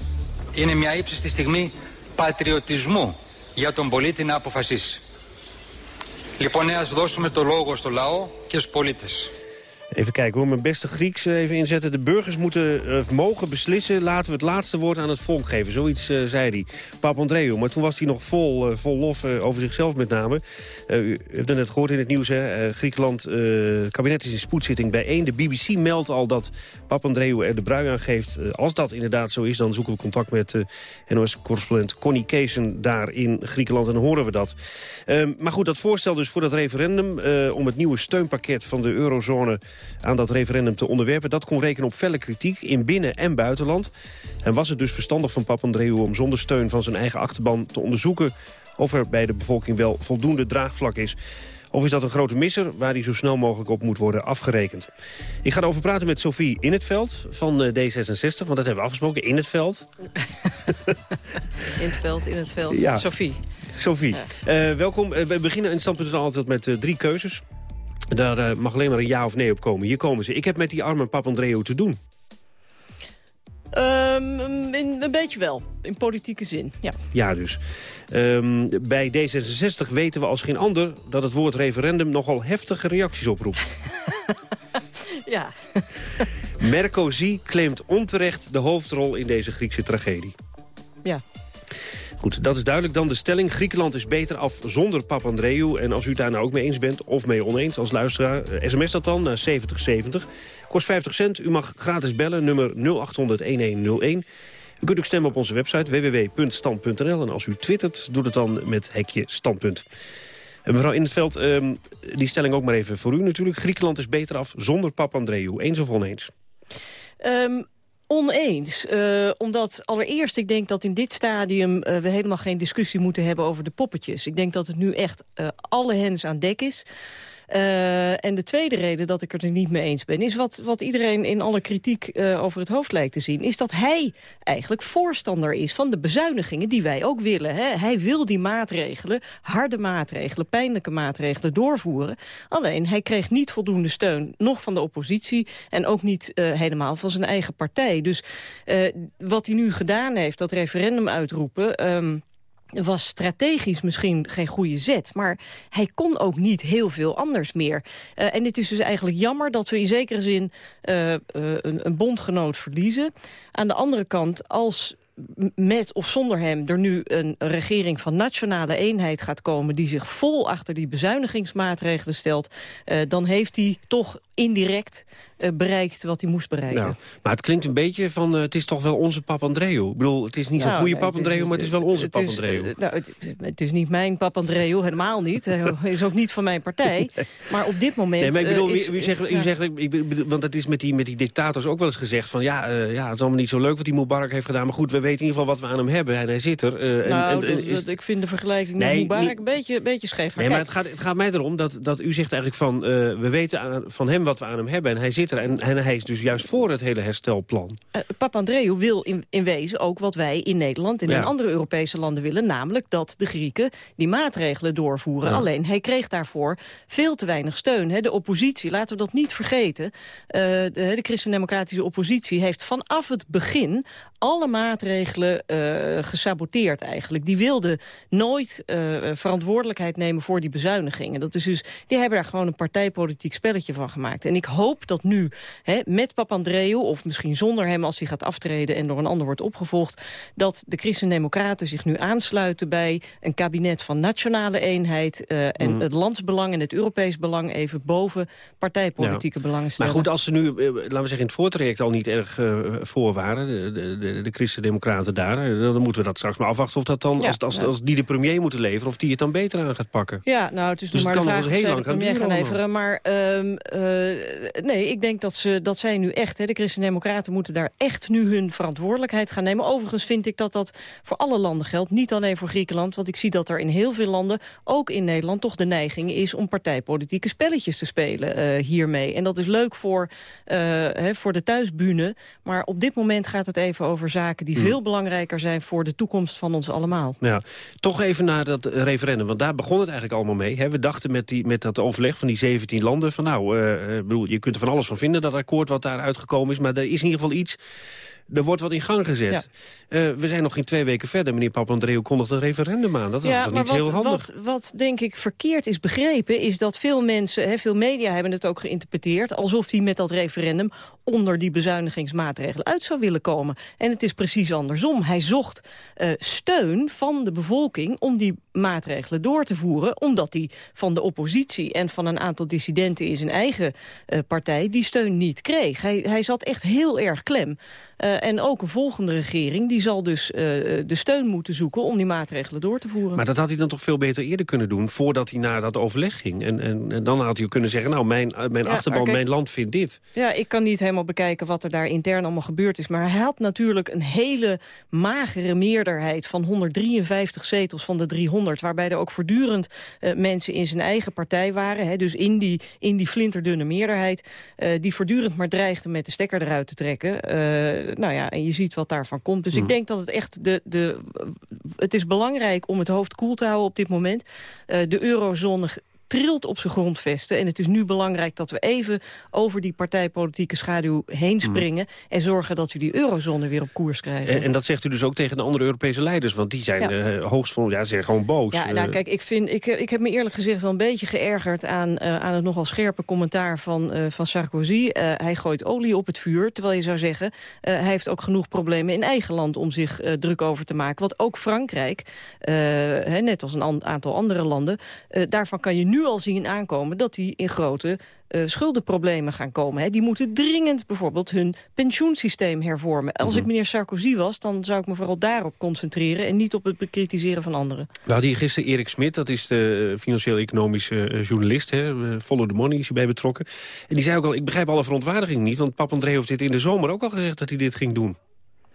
Είναι μια ύψιστη στιγμή πατριωτισμού για τον πολίτη να αποφασίσει. Λοιπόν, ας δώσουμε το λόγο στο λαό και στους πολίτες. Even kijken hoor, mijn beste Grieks even inzetten. De burgers moeten uh, mogen beslissen. Laten we het laatste woord aan het volk geven. Zoiets uh, zei hij. Papandreou. Maar toen was hij nog vol, uh, vol lof over zichzelf met name. u heeft het net gehoord in het nieuws. Hè? Griekenland, het kabinet is in spoedzitting bijeen. De BBC meldt al dat Papandreou er de brui aan geeft. als dat inderdaad zo is, dan zoeken we contact met NOS-correspondent Connie Keesen daar in Griekenland. En dan horen we dat. Ehm, maar goed, dat voorstel dus voor dat referendum... om het nieuwe steunpakket van de eurozone aan dat referendum te onderwerpen. Dat kon rekenen op felle kritiek in binnen- en buitenland. En was het dus verstandig van Papandreou om zonder steun van zijn eigen achterban te onderzoeken... of er bij de bevolking wel voldoende draagvlak is. Of is dat een grote misser waar hij zo snel mogelijk op moet worden afgerekend? Ik ga erover praten met Sophie in het veld van eh, D66, want dat hebben we afgesproken, in het veld. in het veld, in het veld. Ja. Sophie. Sophie, ja. uh, welkom. Uh, we beginnen in standpunt altijd met uh, drie keuzes. Daar uh, mag alleen maar een ja of nee op komen. Hier komen ze. Ik heb met die arme Papandreou te doen. Um, in, een beetje wel, in politieke zin, ja. Ja, dus. Um, bij D66 weten we als geen ander... dat het woord referendum nogal heftige reacties oproept. ja. Mercosi claimt onterecht de hoofdrol in deze Griekse tragedie. Ja. Goed, dat is duidelijk. Dan de stelling. Griekenland is beter af zonder Papandreou. En als u daar nou ook mee eens bent of mee oneens als luisteraar... Uh, sms dat dan naar 7070. Kost 50 cent. U mag gratis bellen, nummer 0800-1101. U kunt ook stemmen op onze website www.stand.nl. En als u twittert, doe het dan met hekje standpunt. En mevrouw In het Veld, um, die stelling ook maar even voor u natuurlijk. Griekenland is beter af zonder Papandreou. Eens of oneens? Um, Oneens, uh, omdat allereerst ik denk dat in dit stadium uh, we helemaal geen discussie moeten hebben over de poppetjes. Ik denk dat het nu echt uh, alle hens aan dek is. Uh, en de tweede reden dat ik het er niet mee eens ben... is wat, wat iedereen in alle kritiek uh, over het hoofd lijkt te zien... is dat hij eigenlijk voorstander is van de bezuinigingen die wij ook willen. Hè? Hij wil die maatregelen, harde maatregelen, pijnlijke maatregelen doorvoeren. Alleen, hij kreeg niet voldoende steun, nog van de oppositie... en ook niet uh, helemaal van zijn eigen partij. Dus wat hij nu gedaan heeft, dat referendum uitroepen... Um, was strategisch misschien geen goede zet. Maar hij kon ook niet heel veel anders meer. Uh, en het is dus eigenlijk jammer dat we in zekere zin uh, uh, een, een, bondgenoot verliezen. Aan de andere kant, als met of zonder hem er nu een regering van nationale eenheid gaat komen... die zich vol achter die bezuinigingsmaatregelen stelt... Uh, dan heeft hij toch indirect uh, bereikt wat hij moest bereiken. Nou, maar het klinkt een beetje van, uh, het is toch wel onze Papandreou. Ik bedoel, het is niet zo'n nou, goede Papandreou, maar het is wel onze Papandreou. Nou, het, het, is niet mijn Papandreou, helemaal niet. Hij is ook niet van mijn partij. Maar op dit moment... Nee, maar ik bedoel, is, u, zegt, u zegt ik bedoel, want het is met die, met die dictators ook wel eens gezegd... van ja, ja, het is allemaal niet zo leuk wat die Mubarak heeft gedaan... maar goed, we weten in ieder geval wat we aan hem hebben en hij zit er. Uh, nou, en, en, is... ik vind de vergelijking nee, met Mubarak een beetje, een beetje scheef. nee, maar het gaat, het gaat mij erom dat, dat u zegt eigenlijk van... we weten aan, van hem wat we aan hem hebben en hij zit er. En, en hij is dus juist voor het hele herstelplan. Uh, Papandreou wil in, in wezen ook wat wij in Nederland en in andere Europese landen willen. Namelijk dat de Grieken die maatregelen doorvoeren. Alleen hij kreeg daarvoor veel te weinig steun. Hè. De oppositie, laten we dat niet vergeten. De, de christendemocratische oppositie heeft vanaf het begin alle maatregelen uh, gesaboteerd eigenlijk. Die wilden nooit uh, verantwoordelijkheid nemen voor die bezuinigingen. Dat is dus, die hebben daar gewoon een partijpolitiek spelletje van gemaakt. En ik hoop dat nu hè, met Papandreou, of misschien zonder hem als hij gaat aftreden en door een ander wordt opgevolgd, dat de Christen-Democraten zich nu aansluiten bij een kabinet van nationale eenheid uh, en mm. het landsbelang en het Europees belang even boven partijpolitieke ja. belangen stellen. Maar goed, als ze nu, laten we zeggen, in het voortraject al niet erg voor waren, de, de, de Christen-Democraten daar. Eh, dan moeten we dat straks maar afwachten of dat dan, ja, als, als, als, die de premier moeten leveren... of die het dan beter aan gaat pakken. Ja, nou, het is dus maar de vraag heel lang premier gaan leveren. Maar um, uh, nee, ik denk dat, ze, dat zij nu echt... Hè, de Christen-Democraten moeten daar echt nu hun verantwoordelijkheid gaan nemen. Overigens vind ik dat dat voor alle landen geldt. Niet alleen voor Griekenland, want ik zie dat er in heel veel landen... ook in Nederland toch de neiging is om partijpolitieke spelletjes te spelen uh, hiermee. En dat is leuk voor, hè, voor de thuisbune. Maar op dit moment gaat het even over zaken die hmm. Belangrijker zijn voor de toekomst van ons allemaal. Ja, toch even naar dat referendum, want daar begon het eigenlijk allemaal mee. Hè? We dachten met, die, met dat overleg van die 17 landen van nou, uh, bedoel, je kunt er van alles van vinden, dat akkoord wat daar uitgekomen is, maar er is in ieder geval iets er wordt wat in gang gezet. Uh, we zijn nog geen twee weken verder. Meneer Papandreou kondigt een referendum aan. Dat is toch niet wat, heel handig? Wat, wat denk ik verkeerd is begrepen... is dat veel mensen, hè, veel media hebben het ook geïnterpreteerd... alsof hij met dat referendum onder die bezuinigingsmaatregelen uit zou willen komen. En het is precies andersom. Hij zocht uh, steun van de bevolking om die maatregelen door te voeren... omdat hij van de oppositie en van een aantal dissidenten in zijn eigen uh, partij... die steun niet kreeg. Hij, hij zat echt heel erg klem. Uh, en ook een volgende regering die zal dus uh, de steun moeten zoeken om die maatregelen door te voeren. Maar dat had hij dan toch veel beter eerder kunnen doen voordat hij naar dat overleg ging. En, en, en dan had hij kunnen zeggen, nou mijn, mijn ja, achterban, kijk, mijn land vindt dit. Ja, ik kan niet helemaal bekijken wat er daar intern allemaal gebeurd is. Maar hij had natuurlijk een hele magere meerderheid van 153 zetels van de 300. Waarbij er ook voortdurend uh, mensen in zijn eigen partij waren. Hè, dus in die, in die flinterdunne meerderheid. die voortdurend maar dreigden met de stekker eruit te trekken nou ja, en je ziet wat daarvan komt. Dus ik hmm. denk dat het echt de, de... Het is belangrijk om het hoofd koel te houden op dit moment. Uh, de eurozone trilt op zijn grondvesten. En het is nu belangrijk dat we even over die partijpolitieke schaduw heen mm. springen... en zorgen dat we die eurozone weer op koers krijgen. En, en dat zegt u dus ook tegen de andere Europese leiders? Want die zijn ja. uh, hoogst van, ja, ze zijn gewoon boos. Ja, nou kijk, ik, vind, ik, ik heb me eerlijk gezegd wel een beetje geërgerd... aan, uh, aan het nogal scherpe commentaar van, uh, van Sarkozy. hij gooit olie op het vuur, terwijl je zou zeggen... hij heeft ook genoeg problemen in eigen land om zich druk over te maken. Want ook Frankrijk, hè, net als een aantal andere landen... daarvan kan je nu nu al zien aankomen dat die in grote uh, schuldenproblemen gaan komen. Hè. Die moeten dringend bijvoorbeeld hun pensioensysteem hervormen. Als ik mhm. meneer Sarkozy was, dan zou ik me vooral daarop concentreren... en niet op het bekritiseren van anderen. We hadden hier gisteren Erik Smit, dat is de financieel-economische uh, journalist. Hè. Follow the money is hierbij betrokken. En die zei ook al, ik begrijp alle verontwaardiging niet... want Papandreou heeft dit in de zomer ook al gezegd dat hij dit ging doen.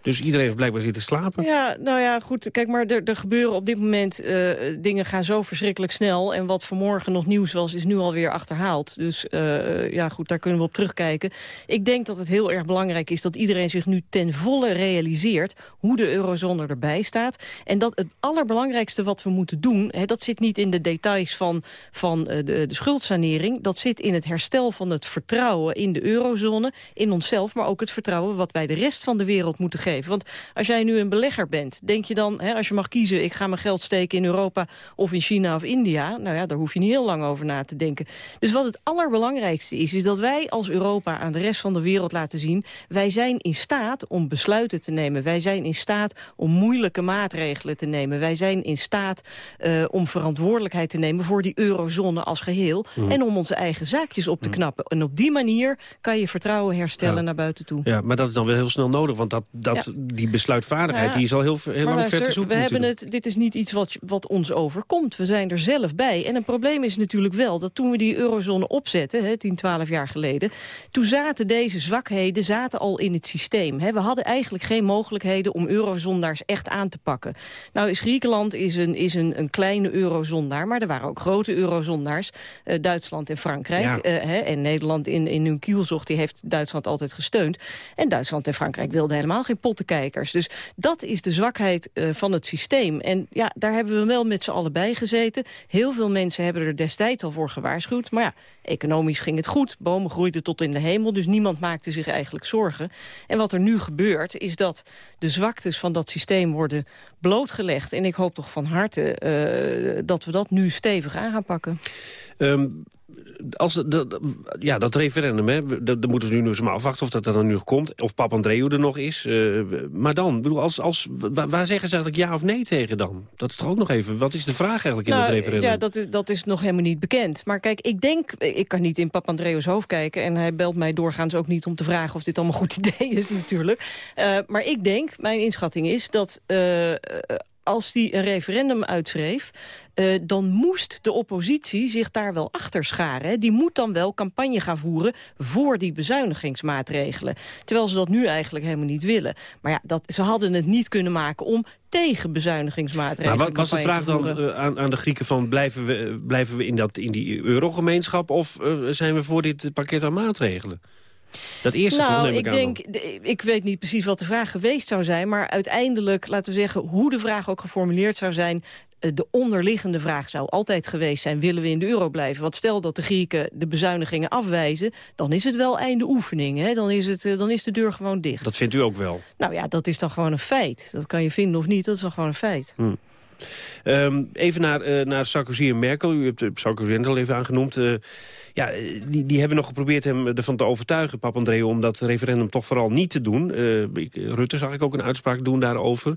Dus iedereen heeft blijkbaar zitten slapen. Ja, nou ja, goed. Kijk, maar er, er gebeuren op dit moment... Uh, dingen gaan zo verschrikkelijk snel. En wat vanmorgen nog nieuws was, is nu alweer achterhaald. Dus uh, ja, goed, daar kunnen we op terugkijken. Ik denk dat het heel erg belangrijk is dat iedereen zich nu ten volle realiseert... hoe de eurozone erbij staat. En dat het allerbelangrijkste wat we moeten doen... Hè, dat zit niet in de details van, van uh, de, de schuldsanering. Dat zit in het herstel van het vertrouwen in de eurozone, in onszelf... maar ook het vertrouwen wat wij de rest van de wereld moeten geven geven. Want als jij nu een belegger bent, denk je dan, hè, als je mag kiezen... ik ga mijn geld steken in Europa of in China of India... nou ja, daar hoef je niet heel lang over na te denken. Dus wat het allerbelangrijkste is, is dat wij als Europa aan de rest van de wereld laten zien... wij zijn in staat om besluiten te nemen. Wij zijn in staat om moeilijke maatregelen te nemen. Wij zijn in staat uh, om verantwoordelijkheid te nemen voor die eurozone als geheel... Mm. en om onze eigen zaakjes op te mm. knappen. En op die manier kan je vertrouwen herstellen ja. naar buiten toe. Ja, maar dat is dan wel heel snel nodig, want dat, dat, ja. die besluitvaardigheid ja. die is al heel, heel lang ver te zoeken. We hebben het, dit is niet iets wat, wat ons overkomt. We zijn er zelf bij. En een probleem is natuurlijk wel dat toen we die eurozone opzetten, hè, 10, 12 jaar geleden... toen zaten deze zwakheden zaten al in het systeem. Hè. We hadden eigenlijk geen mogelijkheden om eurozondaars echt aan te pakken. Nou is Griekenland is een, is een, een kleine eurozondaar, maar er waren ook grote eurozondaars. Uh, Duitsland en Frankrijk. Ja. Uh, hè, en Nederland in, in hun kielzocht, die heeft Duitsland altijd gesteund. En Duitsland en Frankrijk wilden helemaal geen pottenkijkers. Dus dat is de zwakheid uh, van het systeem. En ja, daar hebben we wel met z'n allen bij gezeten. Heel veel mensen hebben er destijds al voor gewaarschuwd. Maar ja, economisch ging het goed. Bomen groeiden tot in de hemel, dus niemand maakte zich eigenlijk zorgen. En wat er nu gebeurt, is dat de zwaktes van dat systeem worden blootgelegd. En ik hoop toch van harte uh, dat we dat nu stevig aan gaan pakken. Um, als, de, ja, dat referendum, hè, dat, moeten we nu eens maar afwachten of dat er dan nu komt. Of Papandreou er nog is. Uh, maar dan, bedoel, als, als, waar, zeggen ze eigenlijk ja of nee tegen dan? Dat is toch ook nog even, wat is de vraag eigenlijk in nou, het referendum? Ja, dat is, dat is nog helemaal niet bekend. Maar kijk, ik denk, ik kan niet in Papandreou's hoofd kijken... en hij belt mij doorgaans ook niet om te vragen of dit allemaal een goed idee is natuurlijk. Uh, maar ik denk, mijn inschatting is dat... Uh, als die een referendum uitschreef... Uh, dan moest de oppositie zich daar wel achter scharen. Hè. Die moet dan wel campagne gaan voeren voor die bezuinigingsmaatregelen. Terwijl ze dat nu eigenlijk helemaal niet willen. Maar ja, dat, ze hadden het niet kunnen maken om tegen bezuinigingsmaatregelen Maar wat was de vraag dan uh, aan, aan, de Grieken van... blijven we, blijven we in, dat, in die eurogemeenschap of uh, zijn we voor dit pakket aan maatregelen? Dat eerste nou, toch, ik, ik denk, ik weet niet precies wat de vraag geweest zou zijn... maar uiteindelijk, laten we zeggen, hoe de vraag ook geformuleerd zou zijn... de onderliggende vraag zou altijd geweest zijn... willen we in de euro blijven? Want stel dat de Grieken de bezuinigingen afwijzen... dan is het wel einde oefening. Hè? Dan, is het, dan is de deur gewoon dicht. Dat vindt u ook wel? Nou ja, dat is dan gewoon een feit. Dat kan je vinden of niet, dat is dan gewoon een feit. Hm. Um, even naar, uh, naar Sarkozy en Merkel. U hebt Sarkozy al even aangenoemd. Uh, ja, die, die hebben nog geprobeerd hem ervan te overtuigen, Papandreou... om dat referendum toch vooral niet te doen. Uh, ik, Rutte zag ik ook een uitspraak doen daarover.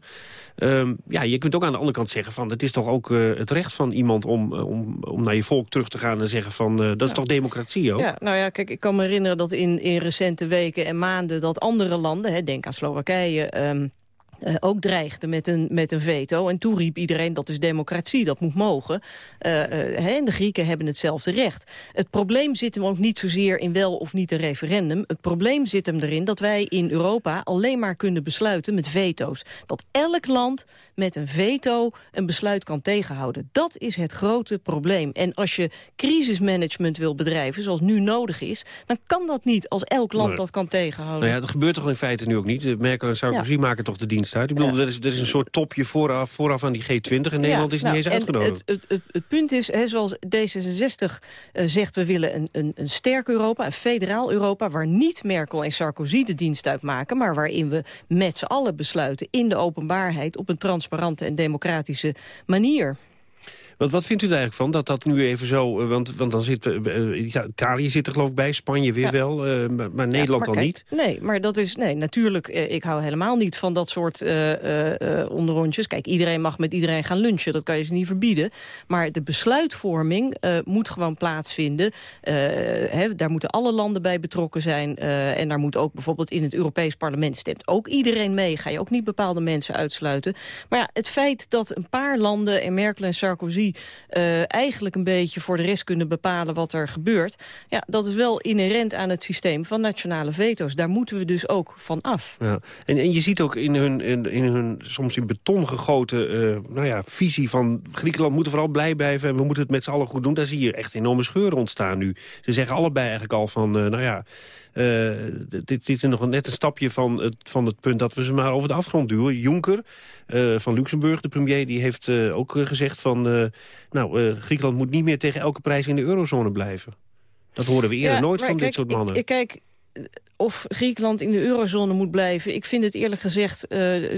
Um, ja, je kunt ook aan de andere kant zeggen... van het is toch ook uh, het recht van iemand om, om, om naar je volk terug te gaan... en zeggen van uh, dat is ja. toch democratie ook? Ja, nou ja, kijk, ik kan me herinneren dat in, in recente weken en maanden... dat andere landen, hè, denk aan Slowakije... Um, uh, ook dreigde met een, met een veto. En toen riep iedereen, dat is democratie, dat moet mogen. Uh, uh, en de Grieken hebben hetzelfde recht. Het probleem zit hem ook niet zozeer in wel of niet een referendum. Het probleem zit hem erin dat wij in Europa alleen maar kunnen besluiten met veto's. Dat elk land met een veto een besluit kan tegenhouden. Dat is het grote probleem. En als je crisismanagement wil bedrijven, zoals nu nodig is... dan kan dat niet als elk land Nee. dat kan tegenhouden. Nou ja, dat gebeurt toch in feite nu ook niet? Merkel en Sarkozy Ja. maken toch de dienst uit? Ik bedoel, er, is, er is een soort topje vooraf, vooraf aan die G20... en Nederland is nou, niet eens en uitgenodigd. Het, het, het, het punt is, hè, zoals D66 eh, zegt... we willen een, een, een sterk Europa, een federaal Europa... waar niet Merkel en Sarkozy de dienst uitmaken... maar waarin we met z'n allen besluiten in de openbaarheid... op een transparante en democratische manier. Wat, wat vindt u er eigenlijk van, dat dat nu even zo... eh, Want, want dan zit, eh, eh, ja, Italië zit er geloof ik bij, Spanje weer Ja. wel... maar, maar Nederland maar dan kijk, niet? Nee, maar dat is... Nee, natuurlijk, ik hou helemaal niet van dat soort onderrondjes. Kijk, iedereen mag met iedereen gaan lunchen, dat kan je ze niet verbieden. Maar de besluitvorming moet gewoon plaatsvinden. Hè, daar moeten alle landen bij betrokken zijn. en daar moet ook bijvoorbeeld in het Europees Parlement stemt ook iedereen mee. Ga je ook niet bepaalde mensen uitsluiten. Maar ja, het feit dat een paar landen en Merkel en Sarkozy... eh, eigenlijk een beetje voor de rest kunnen bepalen wat er gebeurt... ja, dat is wel inherent aan het systeem van nationale veto's. Daar moeten we dus ook van af. Ja. En, en je ziet ook in hun, in, hun soms in beton gegoten eh, nou ja, visie van... Griekenland moet er vooral blij blijven en we moeten het met z'n allen goed doen. Daar zie je echt enorme scheuren ontstaan nu. Ze zeggen allebei eigenlijk al van, eh, nou ja... dit, dit is nog net een stapje van het, van het punt dat we ze maar over de afgrond duwen. Juncker eh, van Luxemburg, de premier, die heeft ook gezegd van... eh, nou, eh, Griekenland moet niet meer tegen elke prijs in de eurozone blijven. Dat horen we eerder Ja, nooit van kijk, dit soort mannen. Ik, kijk, of Griekenland in de eurozone moet blijven... ik vind het eerlijk gezegd uh,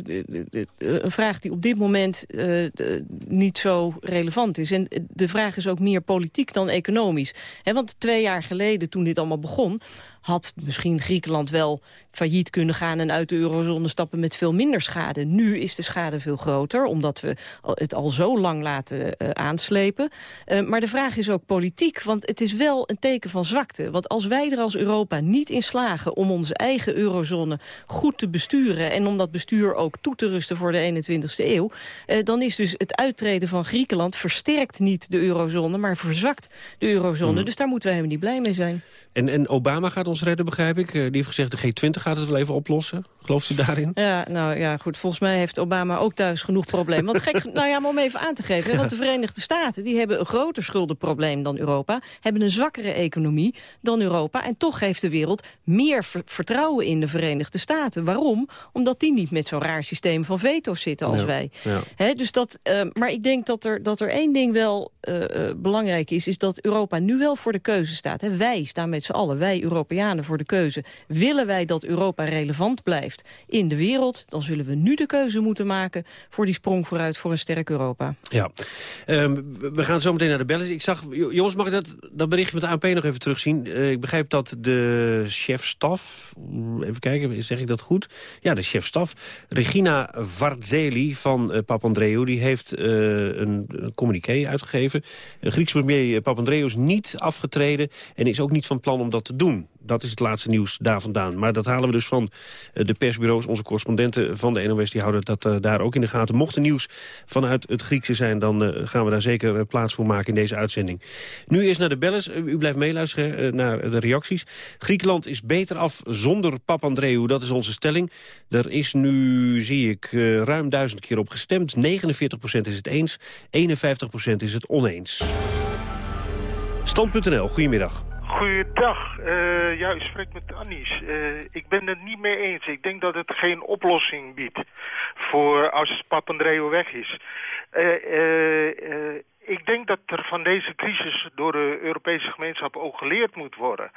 een vraag die op dit moment uh, niet zo relevant is. En de vraag is ook meer politiek dan economisch. He, want twee jaar geleden, toen dit allemaal begon had misschien Griekenland wel failliet kunnen gaan... en uit de eurozone stappen met veel minder schade. Nu is de schade veel groter, omdat we het al zo lang laten uh, aanslepen. Uh, maar de vraag is ook politiek, want het is wel een teken van zwakte. Want als wij er als Europa niet in slagen om onze eigen eurozone goed te besturen... en om dat bestuur ook toe te rusten voor de 21ste eeuw... Uh, dan is dus het uittreden van Griekenland versterkt niet de eurozone... maar verzakt de eurozone. Mm. Dus daar moeten wij helemaal niet blij mee zijn. En, en Obama gaat ons redden, begrijp ik. Uh, die heeft gezegd, de G20 gaat het wel even oplossen. Gelooft u daarin? Ja, nou ja, goed. Volgens mij heeft Obama ook thuis genoeg problemen. Want gek, nou ja, maar om even aan te geven. Want de Verenigde Staten, die hebben een groter schuldenprobleem dan Europa. Hebben een zwakkere economie dan Europa. En toch heeft de wereld meer ver vertrouwen in de Verenigde Staten. Waarom? Omdat die niet met zo'n raar systeem van veto's zitten als Ja, wij. ja. Dus dat, uh, maar ik denk dat er, dat er één ding wel uh, uh, belangrijk is... is dat Europa nu wel voor de keuze staat. Wij staan met z'n allen, wij Europeanen, voor de keuze. Willen wij dat Europa relevant blijft in de wereld... dan zullen we nu de keuze moeten maken voor die sprong vooruit... voor een sterk Europa. Ja, um, we gaan zo meteen naar de bellen. Ik zag, jongens, mag ik dat, dat berichtje van de ANP nog even terugzien? Uh, ik begrijp dat de chef-staf, even kijken, zeg ik dat goed? Ja, de chef-staf, Regina Vardzeli van uh, Papandreou... die heeft uh, een, een communiqué uitgegeven. De Griekse premier Papandreou is niet afgetreden... en is ook niet van plan om dat te doen. Dat is het laatste nieuws daar vandaan. Maar dat halen we dus van de persbureaus. Onze correspondenten van de NOS die houden dat uh, daar ook in de gaten. Mocht er nieuws vanuit het Griekse zijn... dan uh, gaan we daar zeker plaats voor maken in deze uitzending. Nu eerst naar de bellers. u blijft meeluisteren naar de reacties. Griekenland is beter af zonder Papandreou. Dat is onze stelling. Er is nu, zie ik, ruim duizend keer op gestemd. 49% is het eens, 51% is het oneens. Stand.nl, goedemiddag. Goeiedag. Uh, ja, u spreekt met Annies. Uh, ik ben het niet mee eens. Ik denk dat het geen oplossing biedt voor als Papandreou weg is. Uh, ik denk dat er van deze crisis door de Europese gemeenschap ook geleerd moet worden.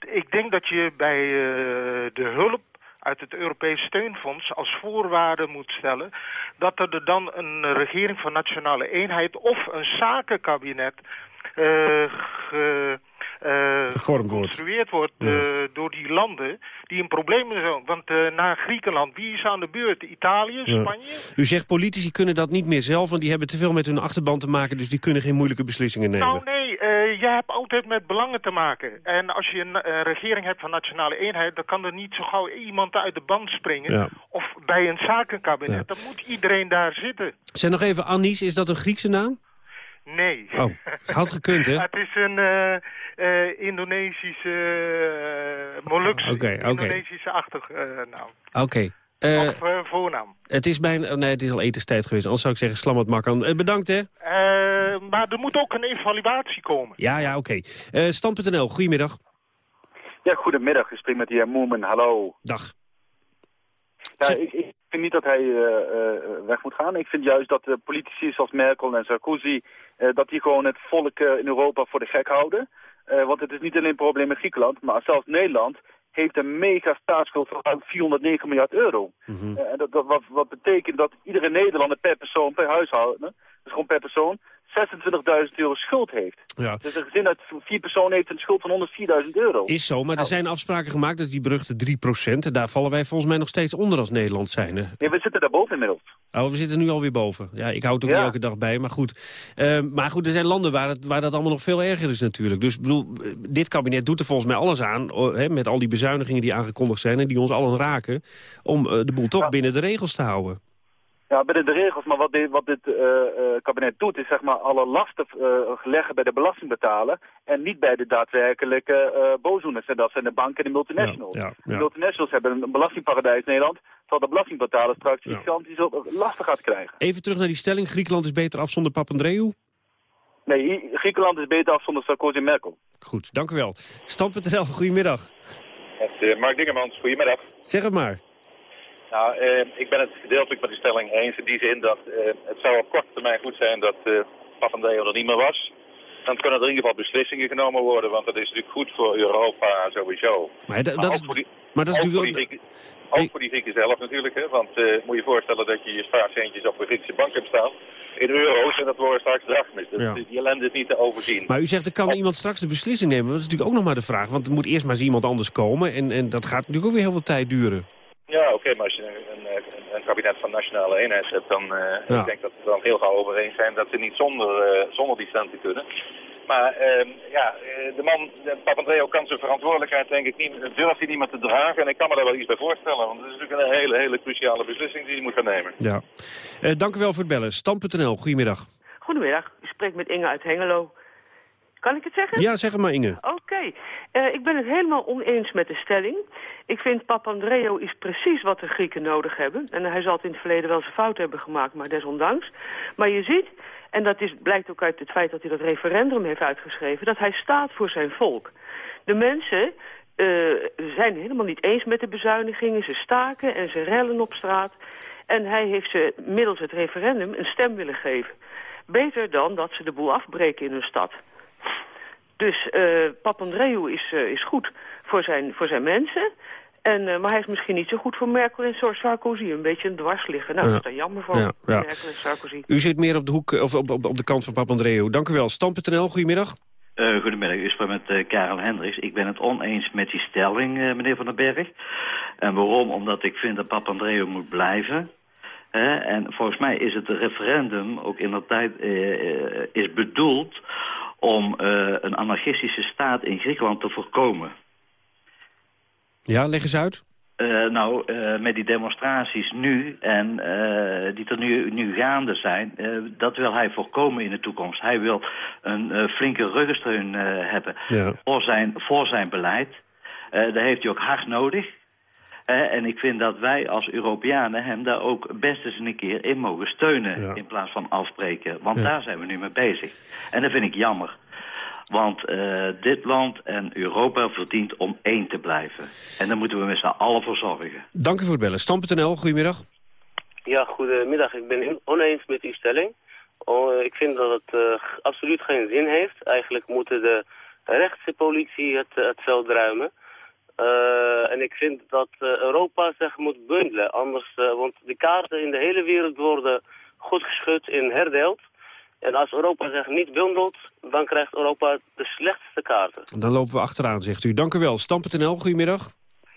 ik denk dat je bij de hulp uit het Europees Steunfonds als voorwaarde moet stellen... dat er dan een regering van nationale eenheid of een zakenkabinet... Uh, ge, uh, geconstrueerd wordt uh, ja. door die landen die in problemen zijn. Want na Griekenland, wie is aan de beurt? Italië, Spanje? Ja. U zegt politici kunnen dat niet meer zelf, want die hebben te veel met hun achterban te maken, dus die kunnen geen moeilijke beslissingen nemen. Nou nee, je hebt altijd met belangen te maken. En als je een regering hebt van nationale eenheid, dan kan er niet zo gauw iemand uit de band springen. Ja. Of bij een zakenkabinet, dan moet iedereen daar zitten. Zeg nog even, Annies, is dat een Griekse naam? Nee. Oh, het had gekund, hè? het is een uh, uh, Indonesische, uh, Molukse, okay, okay. Indonesische-achtig naam. Oké. Okay. of voornaam. Het is bijna, oh, nee, het is al etenstijd geweest. Anders zou ik zeggen, slam het makkan. bedankt, hè? maar er moet ook een evaluatie komen. Ja, ja, oké. Okay. Stand.nl, goedemiddag. Ja, goedemiddag. Ik spreek met de heer Moemen. Hallo. Dag. Ja, ik, ik vind niet dat hij uh, uh, weg moet gaan. Ik vind juist dat de politici zoals Merkel en Sarkozy... Dat die gewoon het volk in Europa voor de gek houden. want het is niet alleen een probleem in Griekenland... maar zelfs Nederland heeft een mega staatsschuld van 409 miljard euro. Mm -hmm. dat, dat, wat, wat betekent dat iedere Nederlander per persoon, per huishouden... dus gewoon per persoon, 26.000 euro schuld heeft. Ja. Dus een gezin uit vier personen heeft een schuld van 104.000 euro. Is zo, maar er zijn afspraken gemaakt, dat is die beruchte 3% En daar vallen wij volgens mij nog steeds onder als Nederland zijn. Hè? Nee, we zitten daar boven inmiddels. Oh, we zitten nu alweer boven. Ja, ik hou het ook ja. niet elke dag bij, maar goed. Uh, maar goed, er zijn landen waar, het, waar dat allemaal nog veel erger is natuurlijk. Dus bedoel, dit kabinet doet er volgens mij alles aan... Hè, met al die bezuinigingen die aangekondigd zijn... en die ons allen raken, om uh, de boel toch ja. binnen de regels te houden. Ja, binnen de regels. Maar wat dit, wat dit uh, uh, kabinet doet, is zeg maar alle lasten uh, leggen bij de belastingbetaler en niet bij de daadwerkelijke boosdoeners. En dat zijn de banken en de multinationals. Ja, ja, ja. De multinationals hebben een belastingparadijs in Nederland, terwijl de belastingbetaler straks gigantisch lasten gaat krijgen. Even terug naar die stelling, Griekenland is beter af zonder Papandreou? Nee, Griekenland is beter af zonder Sarkozy en Merkel. Goed, dank u wel. Stand.nl, goedemiddag. Mark Dingemans, goedemiddag. Zeg het maar. Nou, eh, ik ben het gedeeltelijk met die stelling eens in die zin dat eh, het zou op korte termijn goed zijn dat eh, Papandreou er niet meer was. dan kunnen er in ieder geval beslissingen genomen worden. Want dat is natuurlijk goed voor Europa sowieso. Maar, dat, dat, ook voor die, maar dat is ook voor natuurlijk... die ook voor die Grieken zelf natuurlijk. Hè? Want eh, moet je voorstellen dat je je spaarcentjes op een Griekse bank hebt staan. In euro's en dat worden straks drachmes. Dat, Ja. Die ellende is niet te overzien. Maar u zegt, er kan iemand straks de beslissing nemen. Dat is natuurlijk ook nog maar de vraag. Want er moet eerst maar eens iemand anders komen. En, en dat gaat natuurlijk ook weer heel veel tijd duren. Ja, oké, maar als je een, een, een kabinet van nationale eenheid hebt, dan eh, Ja. ik denk dat we dan heel gauw over eens zijn dat ze niet zonder, eh, zonder die centen kunnen. Maar ehm, ja, eh, de man, de Papandreou kan zijn verantwoordelijkheid denk ik niet, durft hij niet meer te dragen. En ik kan me daar wel iets bij voorstellen, want het is natuurlijk een hele, hele cruciale beslissing die hij moet gaan nemen. Ja. Eh, dank u wel voor het bellen. Stam.nl, goedemiddag. Goedemiddag, u spreekt met Inge uit Hengelo. Kan ik het zeggen? Ja, zeg het maar Inge. Oké, Eh, ik ben het helemaal oneens met de stelling. Ik vind Papandreou is precies wat de Grieken nodig hebben. En hij zal het in het verleden wel zijn fout hebben gemaakt, maar desondanks. Maar je ziet, en dat is, blijkt ook uit het feit dat hij dat referendum heeft uitgeschreven... dat hij staat voor zijn volk. De mensen eh, zijn helemaal niet eens met de bezuinigingen. Ze staken en ze rellen op straat. En hij heeft ze middels het referendum een stem willen geven. Beter dan dat ze de boel afbreken in hun stad. Dus eh Papandreou is, eh, is goed voor zijn, voor zijn mensen. En, eh, maar hij is misschien niet zo goed voor Merkel en Sarkozy. Een beetje een dwarsligger. Nou, Ja. dat is dan jammer voor Ja, ja. Merkel en Sarkozy. U zit meer op de, hoek, of op, op, op de kant van Papandreou. Dank u wel. Stam.nl, goedemiddag. Eh, goedemiddag, u spreekt met Karel Hendricks. Ik ben het oneens met die stelling, eh, meneer Van den Berg. En waarom? Omdat ik vind dat Papandreou moet blijven. Hè? en volgens mij is het referendum ook in dat tijd is bedoeld om eh, een anarchistische staat in Griekenland te voorkomen. Ja, leg eens uit. Eh, nou, eh, met die demonstraties nu en die er nu, nu gaande zijn, dat wil hij voorkomen in de toekomst. Hij wil een flinke ruggensteun hebben Ja. voor, zijn, voor zijn beleid. Dat heeft hij ook hard nodig. Eh, en ik vind dat wij als Europeanen hem daar ook best eens een keer in mogen steunen... in plaats van afbreken. Want Ja. daar zijn we nu mee bezig. En dat vind ik jammer. Want eh, dit land en Europa verdient om één te blijven. En daar moeten we met z'n allen voor zorgen. Dank u voor het bellen. Stam.nl, goedemiddag. Ja, goedemiddag. Ik ben het oneens met die stelling. Oh, ik vind dat het eh, absoluut geen zin heeft. Eigenlijk moeten de rechtse politie het, het veld ruimen. Eh, en ik vind dat eh, Europa zich moet bundelen. Anders, eh, want de kaarten in de hele wereld worden goed geschud en herdeeld. En als Europa zich niet bundelt, dan krijgt Europa de slechtste kaarten. Dan lopen we achteraan, zegt u. Dank u wel. Stam.nl, goedemiddag.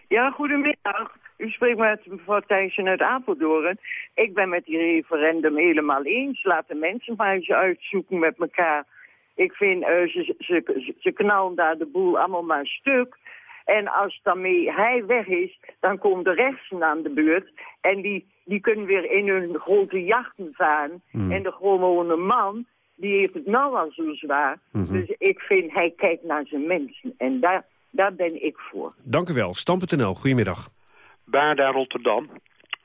Ja, goedemiddag. U spreekt met mevrouw Thijssen uit Apeldoorn. Ik ben met die referendum helemaal eens. Laat de mensen maar eens uitzoeken met elkaar. Ik vind, eh, ze, ze, ze knallen daar de boel allemaal maar stuk. En als daarmee hij weg is, dan komt de rechtsen aan de beurt. En die, die kunnen weer in hun grote jachten varen. Hmm. En de gewone man, die heeft het nou al zo zwaar. Mhm. Dus ik vind, hij kijkt naar zijn mensen. En daar, daar ben ik voor. Dank u wel. Stam.nl, goedemiddag. Baarda Rotterdam.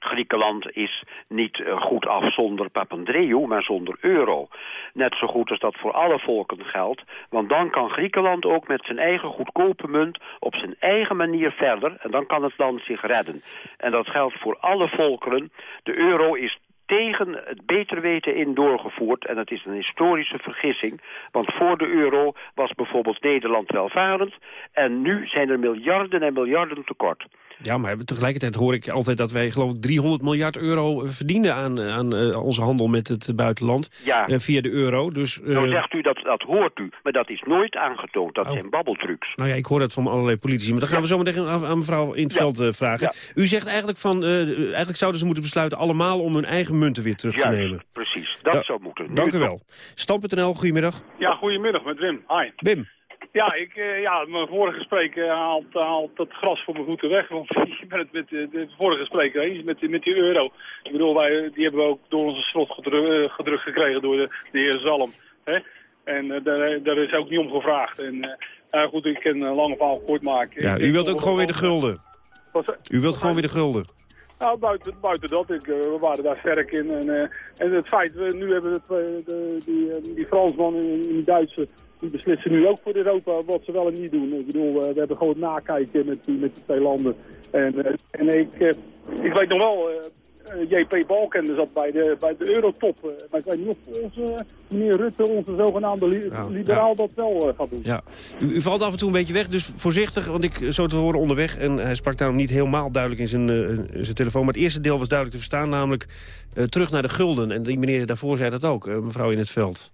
Griekenland is niet eh, goed af zonder Papandreou, maar zonder euro. Net zo goed als dat voor alle volken geldt. Want dan kan Griekenland ook met zijn eigen goedkope munt op zijn eigen manier verder. En dan kan het land zich redden. En dat geldt voor alle volkeren. De euro is tegen het beter weten in doorgevoerd. En dat is een historische vergissing. Want voor de euro was bijvoorbeeld Nederland welvarend. En nu zijn er miljarden en miljarden tekort. Ja, maar tegelijkertijd hoor ik altijd dat wij geloof ik 300 miljard euro eh, verdienen aan, aan eh, onze handel met het buitenland. Ja. eh, via de euro. Dus, eh, Nou zegt u dat, dat hoort u, maar dat is nooit aangetoond. Dat zijn babbeltrucs. nou ja, ik hoor dat van allerlei politici. Maar dan gaan we zo meteen aan, aan mevrouw in het veld eh, vragen. U zegt eigenlijk van, eh, eigenlijk zouden ze moeten besluiten allemaal om hun eigen munten weer terug te nemen. precies. Dat Da- zou moeten. Dank u wel. Stam.nl, goedemiddag. Ja, goedemiddag met Wim. Hi. Wim. Ja, ik, eh, ja, mijn vorige spreker haalt, haalt het gras voor mijn voeten weg. Want ik ben het met de, de vorige spreker eens, met, met die euro. Ik bedoel, wij, die hebben we ook door onze strot gedru- eh, gedrukt gekregen door de, de heer Zalm. Hè? En eh, daar, daar is ook niet om gevraagd. En eh, nou goed, ik kan een lange verhaal kort maken. Ja, u wilt ook gewoon weer de gulden. U wilt gewoon weer de gulden. Nou, buiten, buiten dat, ik, eh, we waren daar sterk in. En, eh, en het feit, we nu hebben het, eh, de, die, die Fransman en die Duitse, die beslissen nu ook voor Europa wat ze wel en niet doen. Ik bedoel, we hebben gewoon nakijken met die, met die twee landen. En, en ik, ik weet nog wel, JP Balkende zat bij de, bij de Eurotop. Eh, maar ik weet niet of onze, meneer Rutte, onze zogenaamde li- liberaal, dat wel eh, gaat doen. Ja. U, u valt af en toe een beetje weg, dus voorzichtig, want ik zo te horen onderweg... en hij sprak daarom niet helemaal duidelijk in zijn, eh, in zijn telefoon... maar het eerste deel was duidelijk te verstaan, namelijk eh, terug naar de gulden. En die meneer daarvoor zei dat ook, eh, mevrouw in het veld.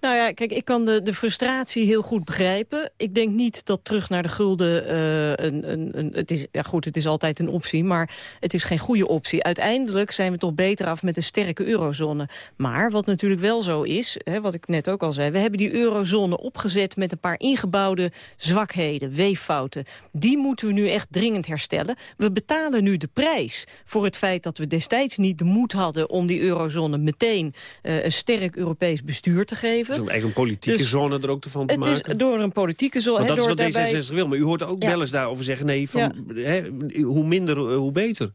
Nou ja, kijk, ik kan de, de frustratie heel goed begrijpen. Ik denk niet dat terug naar de gulden eh, een, een, een... Het is, ja goed, het is altijd een optie, maar het is geen goede optie. Uiteindelijk zijn we toch beter af met een sterke eurozone. Maar wat natuurlijk wel zo is, hè, wat ik net ook al zei... we hebben die eurozone opgezet met een paar ingebouwde zwakheden, weeffouten. Die moeten we nu echt dringend herstellen. We betalen nu de prijs voor het feit dat we destijds niet de moed hadden... om die eurozone meteen eh, een sterk Europees bestuur te geven. Eigenlijk een politieke Dus zone er ook te van te het maken. is door een politieke zone. Want dat is door wat daarbij- D66 wil. Maar u hoort ook Ja. wel eens daarover zeggen... nee, van, hè, hoe minder, eh, hoe beter.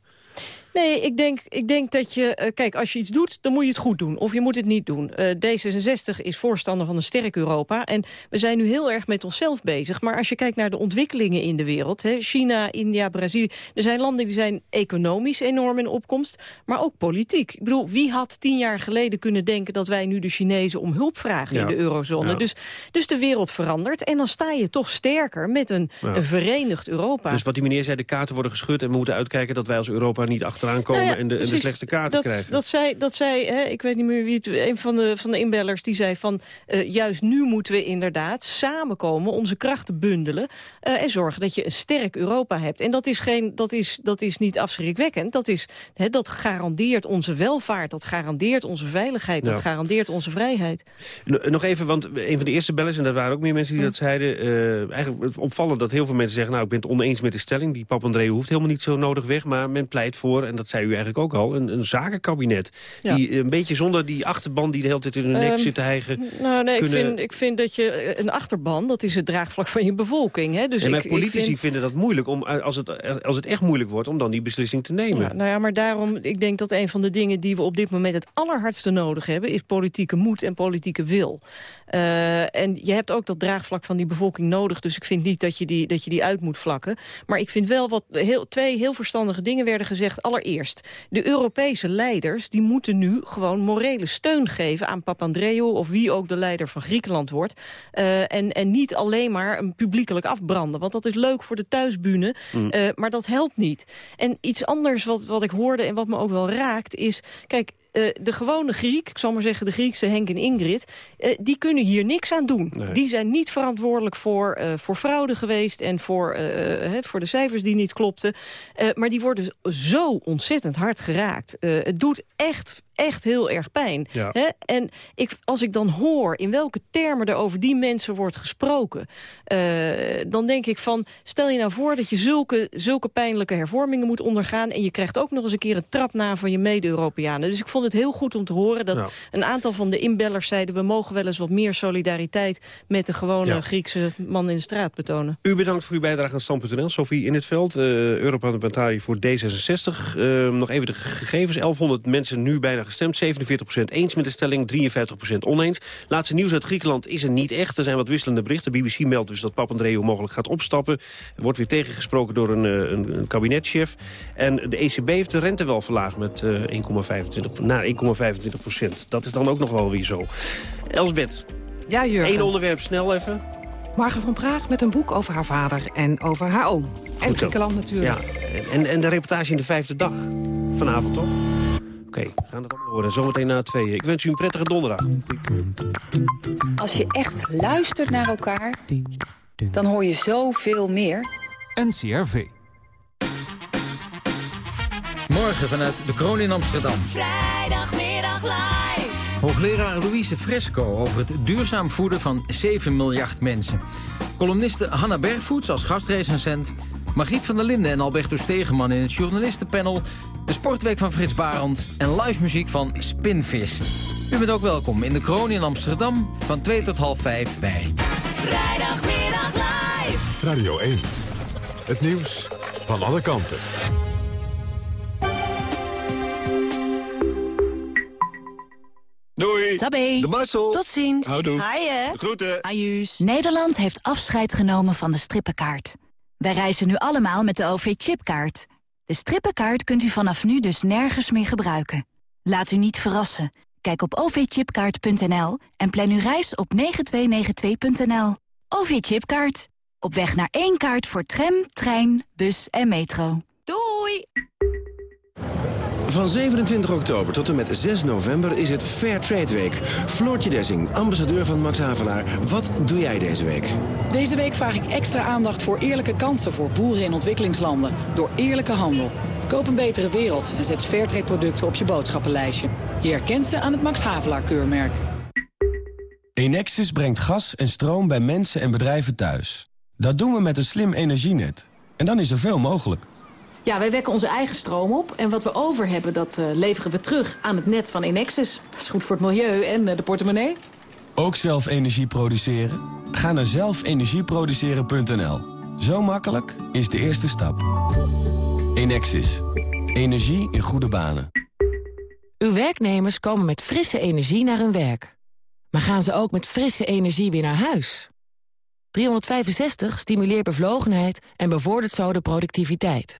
Nee, ik denk, ik denk dat je... eh, kijk, als je iets doet, dan moet je het goed doen. Of je moet het niet doen. Eh, D66 is voorstander van een sterk Europa. En we zijn nu heel erg met onszelf bezig. Maar als je kijkt naar de ontwikkelingen in de wereld... Hè, China, India, Brazilië... er zijn landen die zijn economisch enorm in opkomst... maar ook politiek. Ik bedoel, wie had tien jaar geleden kunnen denken... dat wij nu de Chinezen om hulp vragen Ja. in de eurozone? Ja. Dus, dus de wereld verandert. En dan sta je toch sterker met een, Ja. een verenigd Europa. Dus wat die meneer zei, de kaarten worden geschud... en we moeten uitkijken dat wij als Europa niet achteraan komen... Nou ja, en, de, en de slechtste kaarten dat, krijgen. Dat zei, dat zei hè, ik weet niet meer wie het, een van de, van de inbellers, die zei van, eh, juist nu moeten we inderdaad samenkomen, onze krachten bundelen eh, en zorgen dat je een sterk Europa hebt. En dat is, geen, dat is, dat is niet afschrikwekkend, dat, is, hè, dat garandeert onze welvaart, dat garandeert onze veiligheid, dat garandeert onze vrijheid. Nog even, want een van de eerste bellers, en er waren ook meer mensen die dat zeiden... eh, eigenlijk het opvallend dat heel veel mensen zeggen... nou, ik ben het oneens met de stelling. Die Papandreou hoeft helemaal niet zo nodig weg. Maar men pleit voor, en dat zei u eigenlijk ook al... een, een zakenkabinet. Ja. Die een beetje zonder die achterban die de hele tijd in hun nek Ehm, zit te hijgen... Nou, nee, kunnen- ik, vind, ik vind dat je eh, een achterban, dat is het draagvlak van je bevolking. Hè? Dus en maar ik, ik politici vind- vinden dat moeilijk, om, eh, als, het, als het echt moeilijk wordt... om dan die beslissing te nemen. Ja, nou ja, maar daarom, ik denk dat een van de dingen die we op dit moment het allerhardste nodig hebben, is politieke moed en politieke wil. Eh, en je hebt ook dat draagvlak van die bevolking nodig, dus ik vind niet dat je die, dat je die uit moet vlakken. Maar ik vind wel wat heel, twee heel verstandige dingen werden gezegd. Allereerst, de Europese leiders, die moeten nu gewoon morele steun geven aan Papandreou of wie ook de leider van Griekenland wordt. Eh, en, en niet alleen maar een publiekelijk afbranden, want dat is leuk voor de thuisbühne, Mm. eh, maar dat helpt niet. En iets anders wat, wat ik hoorde en wat me ook wel raakt is... kijk, eh, de gewone Griek, ik zal maar zeggen de Griekse Henk en Ingrid... eh, die kunnen hier niks aan doen. Die zijn niet verantwoordelijk voor, eh, voor fraude geweest... en voor, voor de cijfers die niet klopten. Maar die worden zo ontzettend hard geraakt. Het doet echt, echt heel erg pijn. Ja. Hè? En ik, als ik dan hoor in welke termen er over die mensen wordt gesproken... eh, dan denk ik van, stel je nou voor dat je zulke, zulke pijnlijke hervormingen moet ondergaan... en je krijgt ook nog eens een keer een trap na van je mede-Europeanen. Dus ik vond het heel goed om te horen dat Ja. een aantal van de inbellers zeiden... we mogen wel eens wat meer solidariteit met de gewone Ja. Griekse man in de straat betonen. U bedankt voor uw bijdrage aan Stand.nl. Sophie in het veld, eh Europarlementariër voor D66. Eh, nog even de gegevens. 1100 mensen nu bijna gestemd. 47% eens met de stelling, 53% oneens. Laatste nieuws uit Griekenland is er niet echt. Er zijn wat wisselende berichten. De BBC meldt dus dat Papandreou mogelijk gaat opstappen. Er wordt weer tegengesproken door een, eh, een, een kabinetchef. En de ECB heeft de rente wel verlaagd met eh 1,25 naar 1,25%. Dat is dan ook nog wel weer zo. Elsbeth, Ja, Jurgen. één onderwerp snel even. Margen van Praag met een boek over haar vader en over haar oom. En. Griekenland natuurlijk. Ja, en, en de reportage in de vijfde dag. Vanavond toch? Oké, we gaan het allemaal horen. Zometeen na tweeën. Ik wens u een prettige donderdag. Als je echt luistert naar elkaar, dan hoor je zoveel meer. NCRV. Morgen vanuit de Kroon in Amsterdam. Vrijdagmiddag live. Hoogleraar Louise Fresco over het duurzaam voeden van 7 miljard mensen. Columniste Hanna Bergvoets als gastrecensent. Margriet van der Linden en Alberto Stegeman in het journalistenpanel. De sportweek van Frits Barend en live muziek van Spinvis. U bent ook welkom in de Kroon in Amsterdam van 2 tot half 5 bij. Vrijdagmiddag live. Radio 1. Het nieuws van alle kanten. Doei. Tabé. De Marcel. Tot ziens. Houdoe. Haaien. Groeten. Ajuus. Nederland heeft afscheid genomen van de strippenkaart. Wij reizen nu allemaal met de OV-chipkaart. De strippenkaart kunt u vanaf nu dus nergens meer gebruiken. Laat u niet verrassen. Kijk op ovchipkaart.nl en plan uw reis op 9292.nl. OV-chipkaart. Op weg naar één kaart voor tram, trein, bus en metro. Doei! Van 27 oktober tot en met 6 november is het Fair Trade Week. Floortje Dessing, ambassadeur van Max Havelaar. Wat doe jij deze week? Deze week vraag ik extra aandacht voor eerlijke kansen voor boeren in ontwikkelingslanden. Door eerlijke handel. Koop een betere wereld en zet Fairtrade producten op je boodschappenlijstje. Je herkent ze aan het Max Havelaar keurmerk. Enexis brengt gas en stroom bij mensen en bedrijven thuis. Dat doen we met een slim energienet. En dan is er veel mogelijk. Ja, wij wekken onze eigen stroom op. En wat we over hebben, dat eh, leveren we terug aan het net van Enexis. Dat is goed voor het milieu en eh, de portemonnee. Ook zelf energie produceren? Ga naar zelfenergieproduceren.nl. Zo makkelijk is de eerste stap. Enexis. Energie in goede banen. Uw werknemers komen met frisse energie naar hun werk. Maar gaan ze ook met frisse energie weer naar huis? 365 stimuleert bevlogenheid en bevordert zo de productiviteit.